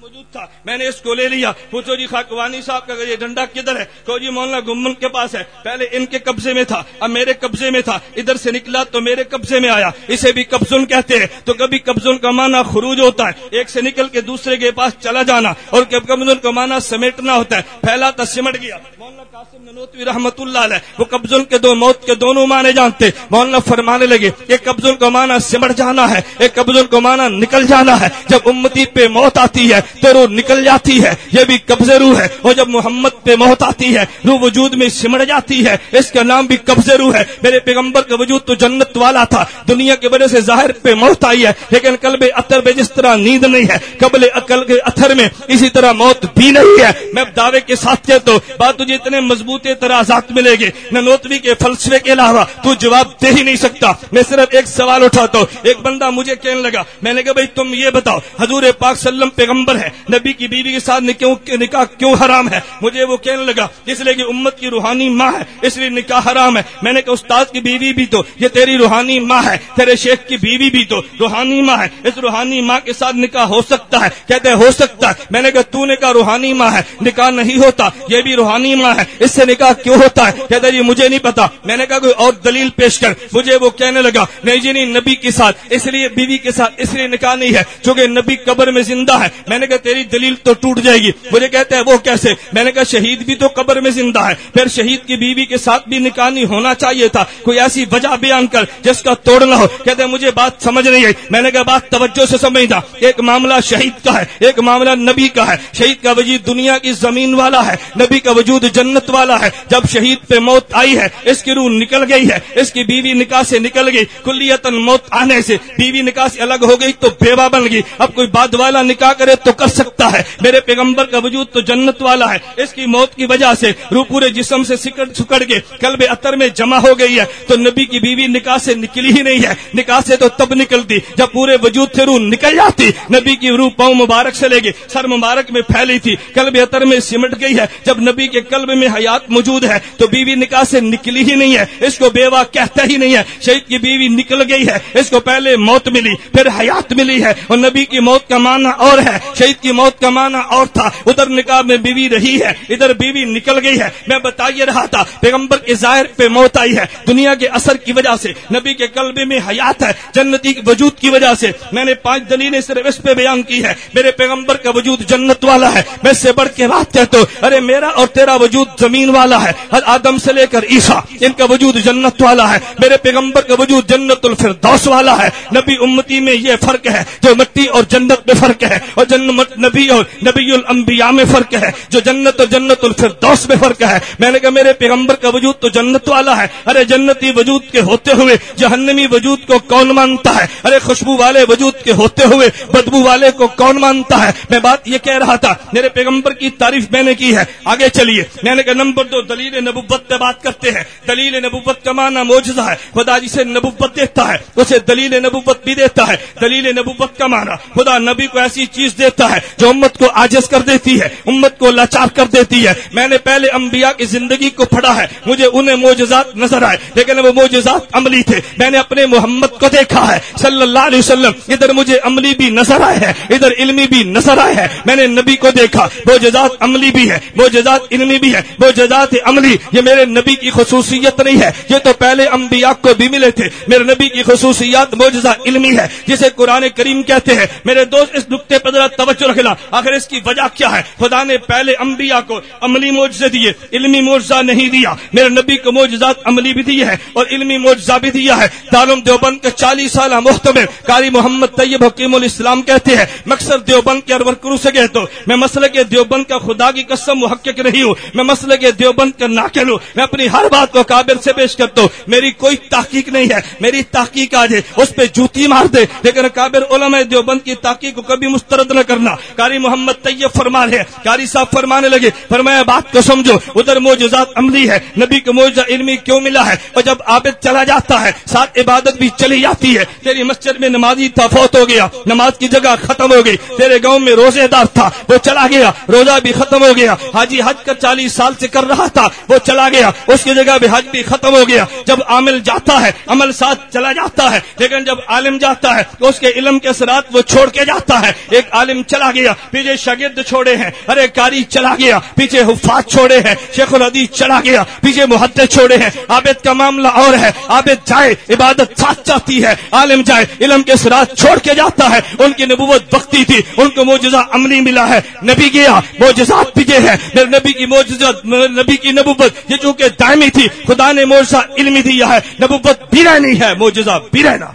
موجود تھا میں نے اس کو لے لیا۔ پوچھو جی خاکوانی صاحب کا یہ ڈنڈا کدھر ہے؟ کو جی مولانا گمن کے پاس ہے۔ پہلے ان کے قبضے میں تھا، اب میرے قبضے میں تھا۔ ادھر سے نکلا تو میرے قبضے میں آیا۔ اسے بھی قبضن کہتے ہیں۔ تو کبھی قبضن کا معنی خروج ہوتا ہے۔ ایک سے نکل کے دوسرے کے پاس چلا جانا اور قبضن کا معنی سمیٹنا ہوتا ہے۔ پہلا تو سمٹ گیا۔ مولانا قاسم ننوتوی رحمت اللہ علیہ، وہ قبضن کے دو، موت کے دونوں معنی جانتے۔ مولانا فرمانے لگے ایک قبضن کا معنی سمٹ جانا ہے ایک قبضن کا معنی نکل جانا ہے۔ جب امتی پہ موت آتی ہے، تو روح نکل جاتی ہے۔ یہ بھی قبضے روح ہے۔ اور جب محمد پہ موت آتی ہے، روح وجود میں سمٹ جاتی ہے۔ اس کا نام بھی قبضے روح ہے۔ میرے پیغمبر کا وجود تو جنت والا تھا۔ دنیا کی وجہ سے ظاہر پہ موت آئی ہے، لیکن قلب اتر پہ جس طرح نیند نہیں ہے، قبل عقل کے اتر میں اسی طرح موت بھی نہیں ہے۔ میں دعوے کے ساتھ کہتا ہوں، بات تجھے اتنے مضبوط اعتراضات ملے گے ننوتوی کے فلسفے کے علاوہ، تو جواب دے ہی نہیں سکتا۔ میں صرف ایک سوال اٹھاتا ہوں۔ ایک بندہ مجھے کہنے لگا، میں نے کہا بھائی تم یہ بتاؤ، حضور پاک سلم پیغمبر ہے نبی کی بیوی کے ساتھ نکاح کیوں حرام ہے؟ مجھے وہ کہنے لگا، اس لیے کہ امت کی روحانی ماں ہے، اس لیے نکاح حرام ہے۔ میں نے کہا استاد کی بیوی بھی تو، یہ تیری روحانی ماں ہے، تیرے شیخ کی بیوی بھی تو، روحانی ماں ہے۔ اس روحانی ماں کے ساتھ نکاح ہو سکتا ہے، کہتے ہو سکتا ہے۔ میں نے کہا تو نے کہا روحانی ماں ہے، نکاح نہیں ہوتا، یہ بھی روحانی ماں ہے۔ اس سے نکاح کیوں ہوتا ہے؟ کہتا جی مجھے نہیں پتا۔ میں نے کہا کوئی اور دلیل پیش کر۔ مجھے وہ کہنے لگا، نہیں جی نہیں، نبی کے ساتھ۔ اس لیے بیوی کے ساتھ اس لیے نکاح نہیں ہے، چونکہ نبی قبر میں زندہ ہے۔ میں نے کہا تیری دلیل تو ٹوٹ جائے گی۔ مجھے کہتے ہیں وہ کیسے؟ میں نے کہا شہید بھی تو قبر میں زندہ ہے، پھر شہید کی بیوی کے ساتھ بھی نکاح نہیں ہونا چاہیے تھا۔ کوئی ایسی وجہ بیان کر جس کا توڑنا ہو۔ کہتے ہیں مجھے بات سمجھ نہیں آئی۔ میں نے کہا بات توجہ سے سمجھتا ایک معاملہ شہید کا ہے، ایک معاملہ نبی کا ہے۔ شہید کا وجود دنیا کی زمین والا ہے۔ نبی کا وجود جنت والا ہے۔ جب شہید پہ موت آئی ہے، اس کی روح نکل گئی ہے۔ اس کی بیوی نکاح سے نکل گئی۔ کلیتن موت آنے سے بیوی نکاح سے الگ ہو گئی تو بیوہ بن گئی۔ اب کوئی بعد والا نکاح کرے تو کر سکتا ہے۔ میرے پیغمبر کا وجود تو جنت والا ہے۔ اس کی موت کی وجہ سے روح پورے جسم سے سکڑ کے کلب اتر میں جمع ہو گئی ہے۔ تو نبی کی بیوی نکاح سے نکلی ہی نہیں ہے۔ نکاح سے تو تب نکلتی جب پورے وجود سے روح نکل جاتی، نبی کی روح پاؤں مبارک سے لے گی سر مبارک میں پھیلی تھی۔ کلب اتر میں سمٹ گئی ہے۔ جب نبی کے قلب میں حیات موجود ہے، تو بیوی نکاح سے نکلی ہی نہیں ہے۔ اس کو بیوہ کہتا ہی نہیں ہے۔ شہید کی بیوی نکل گئی ہے۔ اس کو پہلے موت ملی، پھر حیات ملی ہے۔ اور نبی کی موت کا معنی اور ہے۔ شہید کی موت کا معنی اور تھا۔ ادھر نکاح میں بیوی رہی ہے، ادھر بیوی نکل گئی ہے۔ میں بتائیے رہا تھا، پیغمبر کے ظاہر پہ موت آئی ہے۔ دنیا کے اثر کی وجہ سے، نبی کے قلب میں حیات ہے، جنتی وجود کی وجہ سے۔ میں نے پانچ دلیلیں صرف اس پہ بیان کی ہے میرے پیغمبر کا وجود جنت والا ہے۔ میں سے بڑھ کے بات کہتا ہوں، ارے میرا اور تیرا وجود وجود زمین والا ہے آدم سے لے کر عیسا ان کا وجود جنت والا ہے۔ میرے پیغمبر کا وجود جنت الفردوس والا ہے۔ نبی امتی میں یہ فرق ہے جو مٹی اور جنت میں فرق ہے، اور جنت نبی اور نبی الانبیاء میں فرق ہے، جو جنت اور جنت الفردوس میں فرق ہے۔ میں نے کہا میرے پیغمبر کا وجود تو جنت والا ہے۔ ارے جنتی وجود کے ہوتے ہوئے، جہنمی وجود کو کون مانتا ہے؟ ارے خوشبو والے وجود کے ہوتے ہوئے، بدبو والے کو کون مانتا ہے؟ میں بات یہ کہہ رہا تھا، میرے پیغمبر کی تعریف میں نے کی ہے۔ آگے چلیے۔ میں نے کہا، نمبر دو، دلیل نبوت پہ بات کرتے ہیں۔ دلیل نبوت کا معنی موجزہ ہے۔ خدا جسے نبوت دیتا ہے، اسے دلیل نبوت بھی دیتا ہے۔ دلیل نبوت کا معنی، خدا نبی کو ایسی چیز دیتا ہے جو امت کو آجز کر دیتی ہے، امت کو لاچار کر دیتی ہے۔ میں نے پہلے انبیاء کی زندگی کو پڑھا ہے، مجھے انہیں موجزات نظر آئے، لیکن وہ موجزات عملی تھے۔ میں نے اپنے محمد کو دیکھا ہے، صلی اللہ علیہ وسلم، ادھر مجھے عملی بھی نظر آئے ہیں، ادھر علمی بھی نظر آئے ہیں۔ میں نے نبی کو دیکھا موجزات عملی بھی ہے موجزات علمی بھی ہے موجزات عملی، یہ میرے نبی کی خصوصیت نہیں ہے۔ یہ تو پہلے انبیاء کو بھی ملے تھے۔ میرے نبی کی خصوصیات موجزہ علمی ہے، جسے قرآن کریم کہتے ہیں۔ میرے دوست، اس نقطے پر ذرا توجہ رکھنا آخر اس کی وجہ کیا ہے؟ خدا نے پہلے انبیاء کو عملی معجزے دیے، علمی معجزہ نہیں دیا۔ میرے نبی کو معجزات عملی بھی دی ہے اور علمی معجزہ بھی دیا ہے۔ دارم دیوبند کا چالیس سالہ محتمل کاری محمد طیب حکیم الاسلام کہتے ہیں، مقصد دیوبند کے ارورکرو سے کہتا ہوں میں مسئلہ کے دیوبند کا خدا کی قسم محقق نہیں ہوں۔ میں مسئلہ کے دیوبند کا ناقل ہوں۔ میں اپنی ہر بات کو کابر سے پیش کرتا ہوں۔ میری کوئی تحقیق نہیں ہے۔ میری تحقیق آ جائے اس پہ جوتی مار دے۔ لیکن کابر علماء دیوبند کی تحقیق کو کبھی مسترد نہ کرنا۔ کاری محمد طیب فرما رہے کاری صاحب فرمانے لگے، فرمایا، بات کو سمجھو۔ ادھر موجزات عملی ہے۔ نبی کو موجزہ علمی کیوں ملا ہے؟ اور جب عابد چلا جاتا ہے، ساتھ عبادت بھی چلی جاتی ہے۔ تیری مسجد میں نمازی تھا، فوت ہو گیا۔ نماز کی جگہ ختم ہو گئی۔ تیرے گاؤں میں روزے دار تھا، وہ چلا گیا۔ روزہ بھی ختم ہو گیا۔ حاجی حج کا چالیس چالیس سال سے کر رہا تھا، وہ چلا گیا۔ اس کی جگہ بھی حج بھی ختم ہو گیا۔ جب عامل جاتا ہے، عمل ساتھ چلا جاتا ہے، لیکن جب عالم جاتا ہے، تو اس کے علم کے اثرات وہ چھوڑ کے جاتا ہے۔ ایک عالم چلا گیا، پیچھے شاگرد چھوڑے ہیں، ارے کاری چلا گیا، پیچھے حفاظ چھوڑے ہیں، شیخ الحدیث چلا گیا، پیچھے محدث چھوڑے ہیں۔ عابد کا معاملہ اور ہے، عابد جائے، عبادت ساتھ جاتی ہے، عالم جائے، علم کے اثرات چھوڑ کے جاتا ہے۔ ان کی نبوت وقتی تھی، ان کو موجزہ عملی ملا ہے۔ نبی گیا موجزات بھی گئے ہیں۔ میرے نبی کی موجزات نبی کی نبوت، یہ چونکہ دائمی تھی، خدا نے موجزہ علمی دیا ہے نبوت بھی رہنی ہے موجزہ بھی رہنا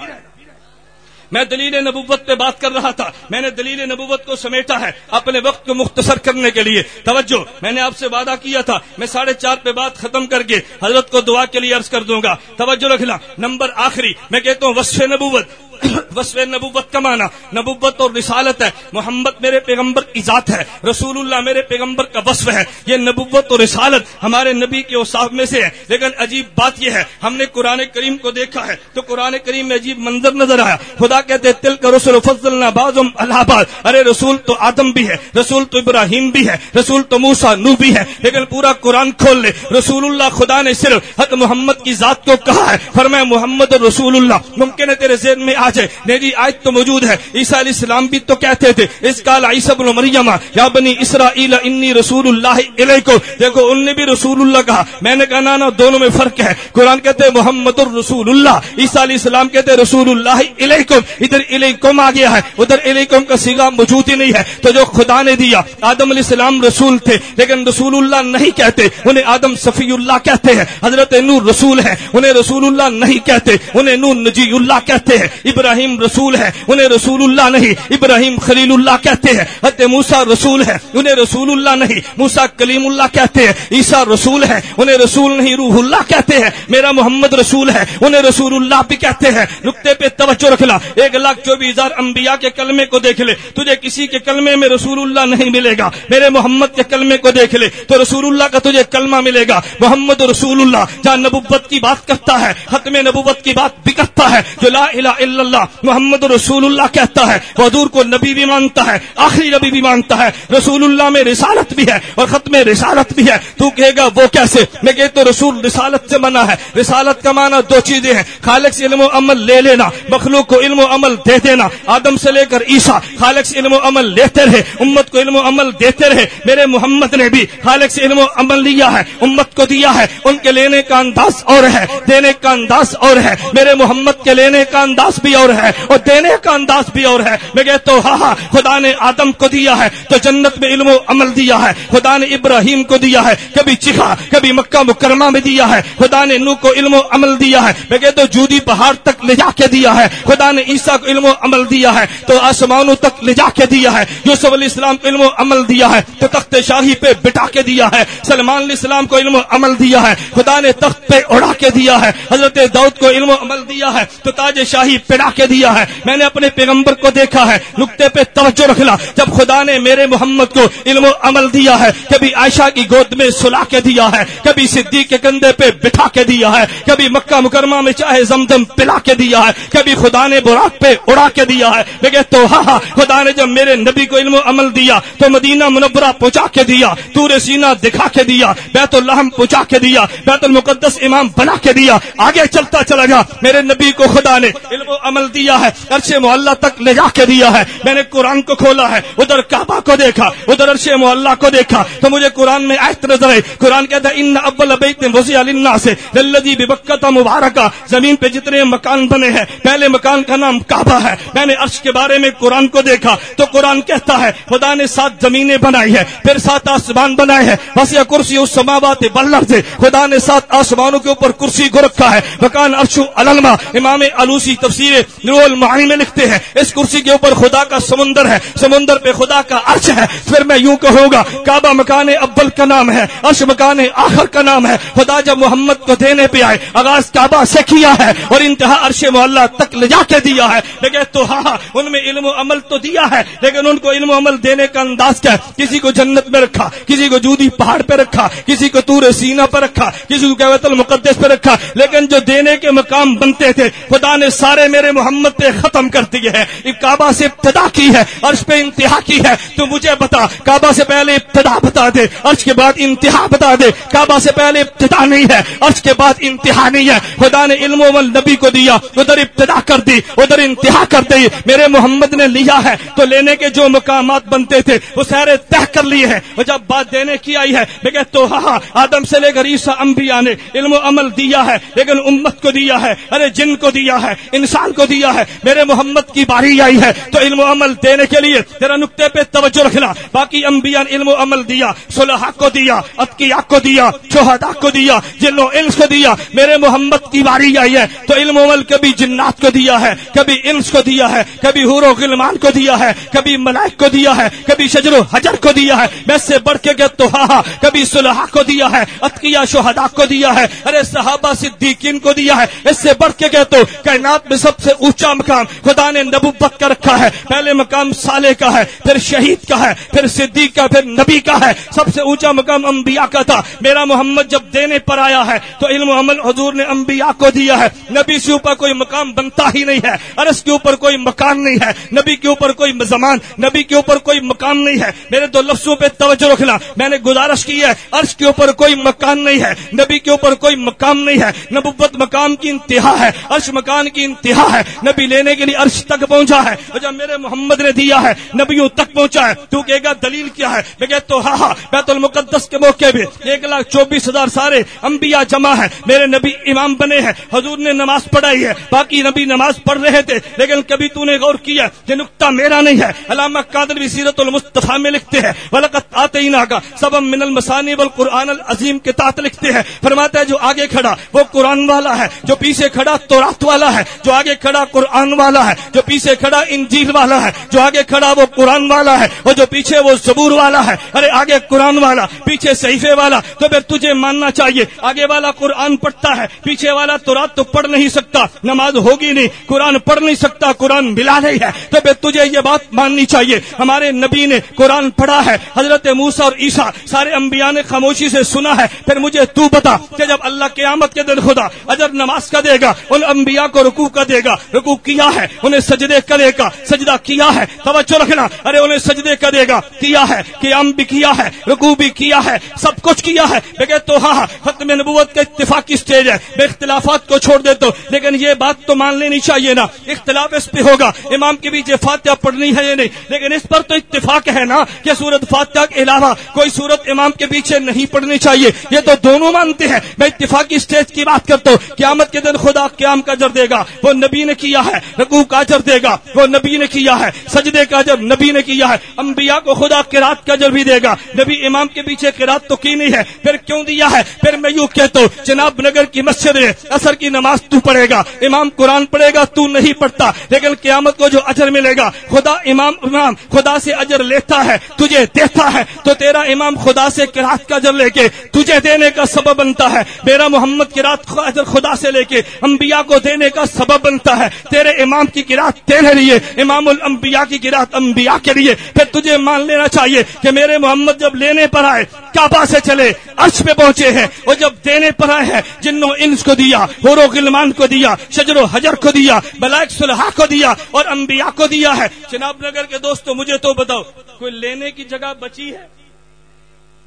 میں دلیل نبوت پہ بات کر رہا تھا، میں نے دلیل نبوت کو سمیٹا ہے اپنے وقت کو مختصر کرنے کے لیے۔ توجہ، میں نے آپ سے وعدہ کیا تھا، میں ساڑھے چار پہ بات ختم کر کے حضرت کو دعا کے لیے عرض کر دوں گا۔ توجہ رکھنا، نمبر آخری، میں کہتا ہوں، وصف نبوت۔ وصف نبوت کا معنی، نبوت اور رسالت ہے۔ محمد میرے پیغمبر کی ذات ہے، رسول اللہ میرے پیغمبر کا وصف ہے۔ یہ نبوت اور رسالت ہمارے نبی کے اوصاف میں سے ہے۔ لیکن عجیب بات یہ ہے، ہم نے قرآن کریم کو دیکھا ہے تو قرآن کریم میں عجیب منظر نظر آیا۔ خدا کہتے تل کا رسول فضل بازم اللہ آباد ارے رسول تو آدم بھی ہے، رسول تو ابراہیم بھی ہے، رسول تو موسا نو بھی ہے۔ لیکن پورا قرآن کھول لے۔ رسول اللہ خدا نے صرف حق محمد کی ذات کو کہا ہے۔ فرمایا، محمد اور رسول اللہ، ممکن ہے تیرے ذہن میں آ آ جائے نہیں جی آیت تو موجود ہے۔ عیسیٰ علیہ السلام بھی تو کہتے تھے، اس کال عیسیٰ بن مریم، یا بنی اسرائیل، انی رسول اللہ علیکم۔ دیکھو، ان نے بھی رسول اللہ کہا۔ میں نے کہا نا نا دونوں میں فرق ہے۔ قرآن کہتے ہیں محمد الرسول اللہ عیسیٰ علیہ السلام کہتے ہیں رسول اللہ علیکم۔ ادھر علیکم آ گیا ہے، ادھر علیکم کا سیگا موجود ہی نہیں ہے۔ تو جو خدا نے دیا، آدم علیہ السلام رسول تھے، لیکن رسول اللہ نہیں کہتے۔ انہیں آدم صفی اللہ کہتے ہیں۔ حضرت نور رسول ہے انہیں رسول اللہ نہیں کہتے۔ انہیں نور نجی اللہ کہتے ہیں۔ ابراہیم رسول ہے، انہیں رسول اللہ نہیں، ابراہیم خلیل اللہ کہتے ہیں، حضرت موسا رسول ہے انہیں رسول اللہ نہیں موسا کلیم اللہ کہتے ہیں عیسا رسول ہے انہیں رسول نہیں، روح اللہ کہتے ہیں، میرا محمد رسول ہے، انہیں رسول اللہ بھی کہتے ہیں۔ نقطے پہ توجہ رکھنا ایک لاکھ چوبیس ہزار انبیاء کے کلمے کو دیکھ لے، تجھے کسی کے کلمے میں رسول اللہ نہیں ملے گا، میرے محمد کے کلمے کو دیکھ لے، تو رسول اللہ کا تجھے کلمہ ملے گا۔ محمد رسول اللہ، جہاں نبوت کی بات کرتا ہے ختم نبوت کی بات بھی کرتا ہے، جو لا الہ الا اللہ محمد رسول اللہ کہتا ہے وہ حضور کو نبی بھی مانتا ہے، آخری نبی بھی مانتا ہے۔ رسول اللہ میں رسالت بھی ہے اور ختم رسالت بھی ہے۔ تو کہے گا، وہ کیسے؟ میں کہ تو رسول رسالت سے منع ہے۔ رسالت کا معنی دو چیزیں ہیں۔ خالق سے علم و عمل لے لینا، مخلوق کو علم و عمل دے دینا۔ آدم سے لے کر عیسیٰ، خالق سے علم و عمل لیتے رہے۔ امت کو علم و عمل دیتے رہے۔ میرے محمد نے بھی خالق سے علم و عمل لیا ہے، امت کو دیا ہے۔ ان کے لینے کا انداز اور ہے، دینے کا انداز اور ہے۔ میرے محمد کے لینے کا انداز بھی اور ہے اور دینے کا انداز بھی اور ہے میں کہتا ہوں ہاں ہاں خدا نے آدم کو دیا ہے تو جنت میں علم و عمل دیا ہے خدا نے ابراہیم کو دیا ہے کبھی چکھا کبھی مکہ مکرمہ میں دیا ہے خدا نے نو کو علم و عمل دیا ہے میں کہتا ہوں جودی پہاڑ تک لے جا کے دیا ہے خدا نے عیسیٰ کو علم و عمل دیا ہے تو آسمانوں تک لے جا کے دیا ہے یوسف علیہ السلام کو علم و عمل دیا ہے تو تخت شاہی پہ بٹا کے دیا ہے سلمان علیہ السلام کو علم و عمل دیا ہے خدا نے تخت پہ اڑا کے دیا ہے حضرت داؤد کو علم و عمل دیا ہے تو تاج شاہی پڑا کے دیا ہے۔ میں نے اپنے پیغمبر کو دیکھا ہے۔ نقطے پہ توجہ رکھنا۔ جب خدا نے میرے محمد کو علم و عمل دیا ہے، کبھی عائشہ کی گود میں سلا کے دیا ہے، کبھی صدیق کے کندھے پہ بٹھا کے دیا ہے، کبھی مکہ مکرمہ میں چاہے زمزم پلا کے دیا ہے، کبھی خدا نے براق پہ اڑا کے دیا ہے۔ میں کہتا ہوں ہاں ہاں خدا نے جب میرے نبی کو علم و عمل دیا تو مدینہ منورہ پہنچا کے دیا تور سینا دکھا کے دیا، بیت الحم پہنچا کے دیا، بیت المقدس امام بنا کے دیا۔ آگے چلتا چلا گیا۔ میرے نبی کو خدا نے علم و عمل دیا ہے، عرش معلّہ تک لے جا کے دیا ہے۔ میں نے قرآن کو کھولا ہے، ادھر کعبہ کو دیکھا، ادھر عرش معلّہ کو دیکھا۔ تو مجھے قرآن میں آیت نظر آئی۔ قرآن کہتا ہے، ان اول بیت وسیع للناس للذی ببکۃ مبارکہ۔ زمین پہ جتنے مکان بنے ہیں، پہلے مکان کا نام کعبہ ہے۔ میں نے عرش کے بارے میں قرآن کو دیکھا، تو قرآن کہتا ہے، خدا نے سات زمینیں بنائی ہے پھر سات آسمان بنائے ہیں۔ وسیع کرسی اس سماوات بلر سے خدا نے سات آسمانوں کے اوپر کرسی کو رکھا ہے۔ مکان ارشو الما امام علوسی تفسیر نور المعانی میں لکھتے ہیں، اس کرسی کے اوپر خدا کا سمندر ہے، سمندر پہ خدا کا عرش ہے۔ پھر میں یوں کہوں گا، کعبہ مکان اول کا نام ہے، عرش مکان آخر کا نام ہے۔ خدا جب محمد کو دینے پہ آئے، آغاز کعبہ سے کیا ہے اور انتہا عرش معلّہ تک لے جا کے دیا ہے۔ لیکن تو ہاں, ہاں ان میں علم و عمل تو دیا ہے، لیکن ان کو علم و عمل دینے کا انداز کیا ہے۔ کسی کو جنت میں رکھا، کسی کو جودی پہاڑ پہ رکھا، کسی کو تور سینا پہ رکھا، کسی کو کیوت المقدس پہ رکھا۔ لیکن جو دینے کے مقام بنتے تھے، خدا نے سارے میرے محمد پہ ختم کر دیے ہیں کعبہ سے ابتدا کی ہے، عرش پہ انتہا کی ہے۔ تو مجھے بتا، کعبہ سے پہلے ابتدا بتا دے، عرش کے بعد انتہا بتا دے۔ کعبہ سے پہلے ابتدا نہیں ہے، عرش کے بعد انتہا نہیں ہے۔ خدا نے علم و نبی کو دیا، ادھر ابتدا کر دی، ادھر انتہا کر دی۔ میرے محمد نے لیا ہے۔ تو لینے کے جو مقامات بنتے تھے، وہ سارے طے کر لیے ہیں۔ اور جب بات دینے کی آئی ہے، میں کہتا ہوں ہاں ہاں آدم سے لے کر عیسیٰ، انبیاء نے علم و عمل دیا ہے، لیکن امت کو دیا ہے، ارے جن کو دیا ہے، انسان کو دیا ہے میرے محمد کی باری آئی ہے تو علم و عمل دینے کے لیے ذرا نقطے پہ توجہ رکھنا باقی انبیاء نے علم و عمل دیا صلحہ کو دیا اتقیاء کو دیا شہداء کو دیا جن انس کو دیا میرے محمد کی باری آئی ہے تو علم و عمل کبھی جنات کو دیا ہے کبھی انس کو دیا ہے کبھی حور و غلمان کو دیا ہے کبھی ملائک کو دیا ہے کبھی شجر و حجر کو دیا ہے میں سے بڑھ کے گیا تو ہاں کبھی صلحہ کو دیا ہے اتقیاء شہداء کو دیا ہے ارے صحابہ صدیقین کو دیا ہے اس سے بڑھ کے گیا تو کائنات میں سب سے سے اونچا مقام خدا نے نبوت کا رکھا ہے۔ پہلے مقام صالح کا ہے، پھر شہید کا ہے، پھر صدیق کا، پھر نبی کا ہے۔ سب سے اونچا مقام انبیاء کا تھا۔ میرا محمد جب دینے پر آیا ہے تو علم و عمل حضور نے انبیاء کو دیا ہے۔ نبی سے اوپر کوئی مقام بنتا ہی نہیں ہے۔ عرص کے اوپر کوئی مکان نہیں ہے۔ نبی کے اوپر کوئی زمان، نبی کے اوپر کوئی مقام نہیں ہے۔ میرے دو لفظوں پہ توجہ رکھنا۔ میں نے گزارش کی ہے، عرش کے اوپر کوئی مکان نہیں ہے۔ نبی کے اوپر کوئی مقام نہیں ہے۔ نبوت مقام کی انتہا ہے، عرش مکان کی انتہا ہے۔ نبی لینے کے لیے عرش تک پہنچا ہے۔ اور جب میرے محمد نے دیا ہے، نبیوں تک پہنچا ہے۔ تو کہے گا، دلیل کیا ہے؟ میں کہتا ہوں ہاں ہاں بیت المقدس کے موقع پہ ایک لاکھ چوبیس ہزار سارے انبیاء جمع ہے میرے نبی امام بنے ہیں۔ حضور نے نماز پڑھائی ہے۔ باقی نبی نماز پڑھ رہے تھے، لیکن کبھی تو نے غور کیا یہ نقطہ میرا نہیں ہے۔ علامہ قادر بھی سیرت المصطفیٰ میں لکھتے ہیں ولقت آتے ہی کا سب من المسانی والقرآن العظیم کے تحت لکھتے ہیں۔ فرماتا ہے، جو آگے کھڑا وہ قرآن والا ہے، جو پیچھے کھڑا تورات والا ہے، جو آگے کھڑا کھڑا قرآن والا ہے، جو پیچھے کھڑا انجیل والا ہے، جو آگے کھڑا وہ قرآن والا ہے، اور جو پیچھے وہ زبور والا ہے۔ ارے، آگے قرآن والا، پیچھے صحیفے والا، تو پھر تجھے ماننا چاہیے۔ آگے والا قرآن پڑھتا ہے، پیچھے والا تو رات تو پڑھ نہیں سکتا، نماز ہوگی نہیں، قرآن پڑھ نہیں سکتا، قرآن ملا نہیں ہے۔ تو پھر تجھے یہ بات ماننی چاہیے۔ ہمارے نبی نے قرآن پڑھا ہے، حضرت موسا اور عیسیٰ، سارے انبیاء نے خاموشی سے سنا ہے۔ پھر مجھے تو بتا کہ جب اللہ قیامت کے دن خدا اجر نماز کا دے گا، ان انبیاء کو رکوع کا دے گا رکوع کیا ہے؟ انہیں سجدے کرے گا، سجدہ کیا ہے؟ توجہ رکھنا۔ ارے، انہیں سجدے کا دے گا۔ کیا ہے؟ قیام بھی کیا ہے، رکوع بھی کیا ہے، سب کچھ کیا ہے۔ لیکن تو ہاں ختم نبوت کا اتفاقی اسٹیج ہے۔ میں اختلافات کو چھوڑ دیتا ہوں لیکن یہ بات تو مان لینی چاہیے نا۔ اختلاف اس پہ ہوگا۔ امام کے پیچھے فاتحہ پڑھنی ہے یا نہیں؟ لیکن اس پر تو اتفاق ہے نا کہ سورت فاتحہ کے علاوہ کوئی سورت امام کے پیچھے نہیں پڑھنی چاہیے۔ یہ تو دونوں مانتے ہیں۔ میں اتفاقی اسٹیج کی بات کرتا ہوں۔ قیامت کے دن خدا قیام کا جر دے گا۔ وہ نبی نے کیا ہے، رکوع کا جر دے گا، وہ نبی نے کیا ہے، سجدے کا جر نبی نے کیا ہے، انبیاء کو خدا قرات کا جر بھی دے گا۔ نبی امام کے پیچھے قرات تو کی نہیں ہے، پھر کیوں دیا ہے؟ پھر میں یوں کہتا ہوں، جناب نگر کی مسجد میں اثر کی نماز تو پڑھے گا، امام قرآن پڑھے گا تو نہیں پڑھتا، لیکن قیامت کو جو اجر ملے گا، خدا امام امام خدا سے اجر لیتا ہے، تجھے دیتا ہے، تو تیرا امام خدا سے قرات کا اجر لے کے تجھے دینے کا سبب بنتا ہے۔ میرا محمد کی رات اجر خدا سے لے کے انبیاء کو دینے کا سبب بنتا ہے تیرے امام کی قرات تیرے لیے، امام الانبیاء کی قرات انبیاء کے لیے۔ پھر تجھے مان لینا چاہیے کہ میرے محمد جب لینے پر آئے، کعبہ سے چلے، عرش پہ پہنچے ہیں اور جب دینے پر آئے ہیں، جنوں انس کو دیا ہور و غلمان کو دیا، شجر و حجر کو دیا، بلائک صلحہ کو دیا اور انبیاء کو دیا ہے۔ جناب نگر کے دوستو، مجھے تو بتاؤ، کوئی لینے کی جگہ بچی ہے؟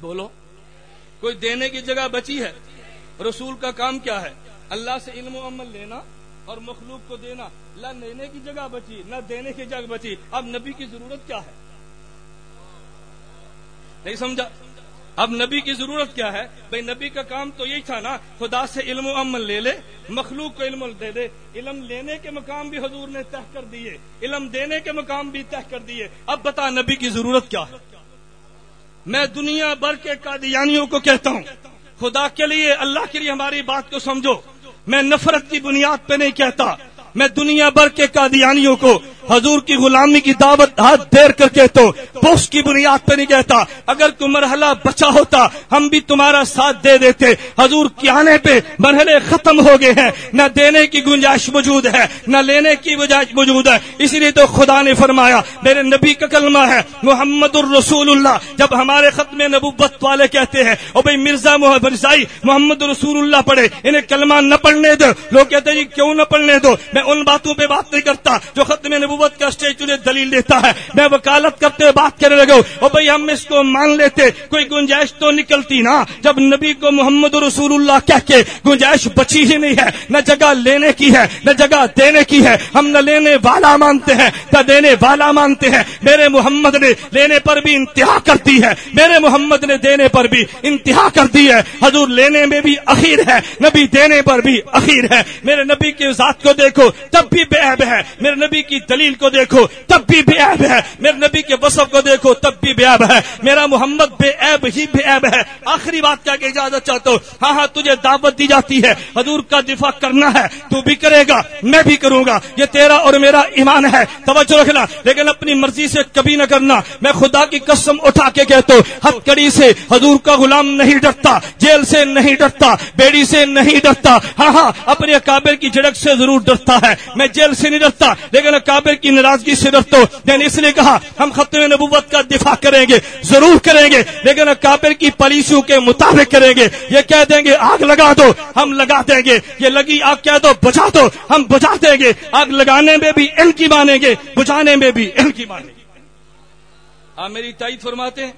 بولو۔ کوئی دینے کی جگہ بچی ہے؟ رسول کا کام کیا ہے؟ اللہ سے علم و عمل لینا؟ اور مخلوق کو دینا نہ لینے کی جگہ بچی، نہ دینے کی جگہ بچی۔ اب نبی کی ضرورت کیا ہے؟ نہیں سمجھا؟ اب نبی کی ضرورت کیا ہے؟ بھائی نبی کا کام تو یہی تھا نا، خدا سے علم و عمل لے لے، مخلوق کو علم دے دے۔ علم لینے کے مقام بھی حضور نے طے کر دیے، علم دینے کے مقام بھی طے کر دیے۔ اب بتا نبی کی ضرورت کیا ہے؟ میں دنیا بھر کے قادیانیوں کو کہتا ہوں، خدا کے لیے، اللہ کے لیے ہماری بات کو سمجھو۔ میں نفرت کی بنیاد پہ نہیں کہتا میں دنیا بھر کے قادیانیوں کو حضور کی غلامی کی دعوت ہاتھ دیر کر کے تو پوسٹ کی بنیاد پہ نہیں کہتا۔ اگر کوئی مرحلہ بچا ہوتا، ہم بھی تمہارا ساتھ دے دیتے۔ حضور کے آنے پہ مرحلے ختم ہو گئے ہیں۔ نہ دینے کی گنجائش موجود ہے، نہ لینے کی گنجائش موجود ہے۔ اسی لیے تو خدا نے فرمایا، میرے نبی کا کلمہ ہے، محمد الرسول اللہ۔ جب ہمارے ختم نبوت والے کہتے ہیں اور بھائی مرزا محمد محمد رسول اللہ پڑھے، انہیں کلمہ نہ پڑھنے دو۔ لوگ کہتے ہیں جی کیوں نہ پڑھنے دو؟ میں ان باتوں پہ بات نہیں کرتا جو ختم نبوت نبوت کا اسٹیج تجھے دلیل دیتا ہے۔ میں وکالت کرتے ہوئے بات کرنے لگا اور بھائی ہم اس کو مان لیتے، کوئی گنجائش تو نکلتی نا۔ جب نبی کو محمد رسول اللہ کہہ کے گنجائش بچی ہی نہیں ہے، نہ جگہ لینے کی ہے، نہ جگہ دینے کی ہے۔ ہم نہ لینے والا مانتے ہیں، نہ دینے والا مانتے ہیں۔ میرے محمد نے لینے پر بھی انتہا کرتی ہے۔ میرے محمد نے دینے پر بھی انتہا کر دی ہے۔ حضور لینے میں بھی اخیر ہے، نبی دینے پر بھی اخیر ہے۔ میرے نبی کی ذات کو دیکھو، تب بھی بے ہے۔ میرے نبی کی دلیل کو دیکھو، تب بھی بے عیب ہے۔ میرے نبی کے وصف کو دیکھو، تب بھی بے عیب ہے۔ میرا محمد بے عیب ہی بے عیب ہے۔ آخری بات کیا کہ اجازت چاہتا ہوں۔ ہاں ہاں تجھے دعوت دی جاتی ہے۔ حضور کا دفاع کرنا ہے۔ تو بھی کرے گا، میں بھی کروں گا۔ یہ تیرا اور میرا ایمان ہے۔ توجہ رکھنا۔ لیکن اپنی مرضی سے کبھی نہ کرنا۔ میں خدا کی قسم اٹھا کے کہتا ہوں ہتھ کڑی سے حضور کا غلام نہیں ڈرتا، جیل سے نہیں ڈرتا، بیڑی سے نہیں ڈرتا۔ ہاں ہاں اپنے کابر کی جھڑک سے ضرور ڈرتا ہے۔ میں جیل سے نہیں ڈرتا، لیکن کابر کابر کی ناراضگی سے رفتو۔ میں نے اس لیے کہا، ہم ختم نبوت کا دفاع کریں گے، ضرور کریں گے، لیکن کابر کی پالیسیوں کے مطابق کریں گے۔ یہ کہہ دیں گے، آگ لگا دو، ہم لگا دیں گے۔ یہ لگی، آگ کہہ دو، بجا دو، ہم بجا دیں گے۔ آگ لگانے میں بھی علم کی مانیں گے، بجانے میں بھی علم کی مانیں گے۔ آپ میری تائید فرماتے ہیں؟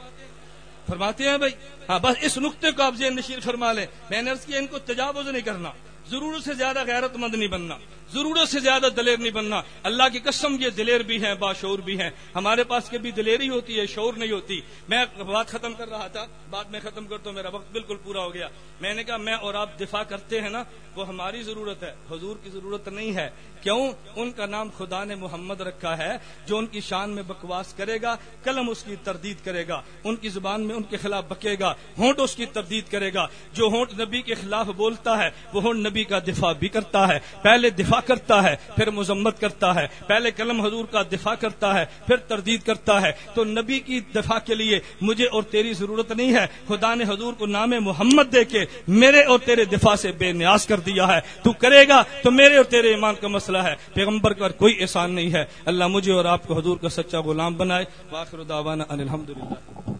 فرماتے ہیں بھائی؟ ہاں بس اس نقطے کو آپ ذہن نشیر فرما لیں۔ میں نے ان کو تجاوز نہیں کرنا ضرورت سے زیادہ غیرت مند نہیں بننا۔ ضرورت سے زیادہ دلیر نہیں بننا۔ اللہ کی قسم یہ دلیر بھی ہیں، باشعور بھی ہیں۔ ہمارے پاس کبھی دلیری ہوتی ہے، شعور نہیں ہوتی۔ میں بات ختم کر رہا تھا، بات میں ختم کر تو میرا وقت بالکل پورا ہو گیا۔ میں نے کہا، میں اور آپ دفاع کرتے ہیں نا، وہ ہماری ضرورت ہے۔ حضور کی ضرورت نہیں ہے۔ کیوں؟ ان کا نام خدا نے محمد رکھا ہے، جو ان کی شان میں بکواس کرے گا، قلم اس کی تردید کرے گا۔ ان کی زبان میں ان کے خلاف بکے گا، ہونٹ اس کی تردید کرے گا۔ جو ہونٹ نبی کے خلاف بولتا ہے، وہ ہونٹ نبی کا دفاع بھی کرتا ہے۔ پہلے دفاع کرتا ہے، پھر مذمت کرتا ہے، پہلے کلم حضور کا دفاع کرتا ہے، پھر تردید کرتا ہے۔ تو نبی کی دفاع کے لیے مجھے اور تیری ضرورت نہیں ہے۔ خدا نے حضور کو نام محمد دے کے میرے اور تیرے دفاع سے بے نیاز کر دیا ہے۔ تو کرے گا تو میرے اور تیرے ایمان کا مسئلہ ہے۔ پیغمبر کا کوئی احسان نہیں ہے۔ اللہ مجھے اور آپ کو حضور کا سچا غلام بنائے۔ واخر دعوانا ان الحمدللہ۔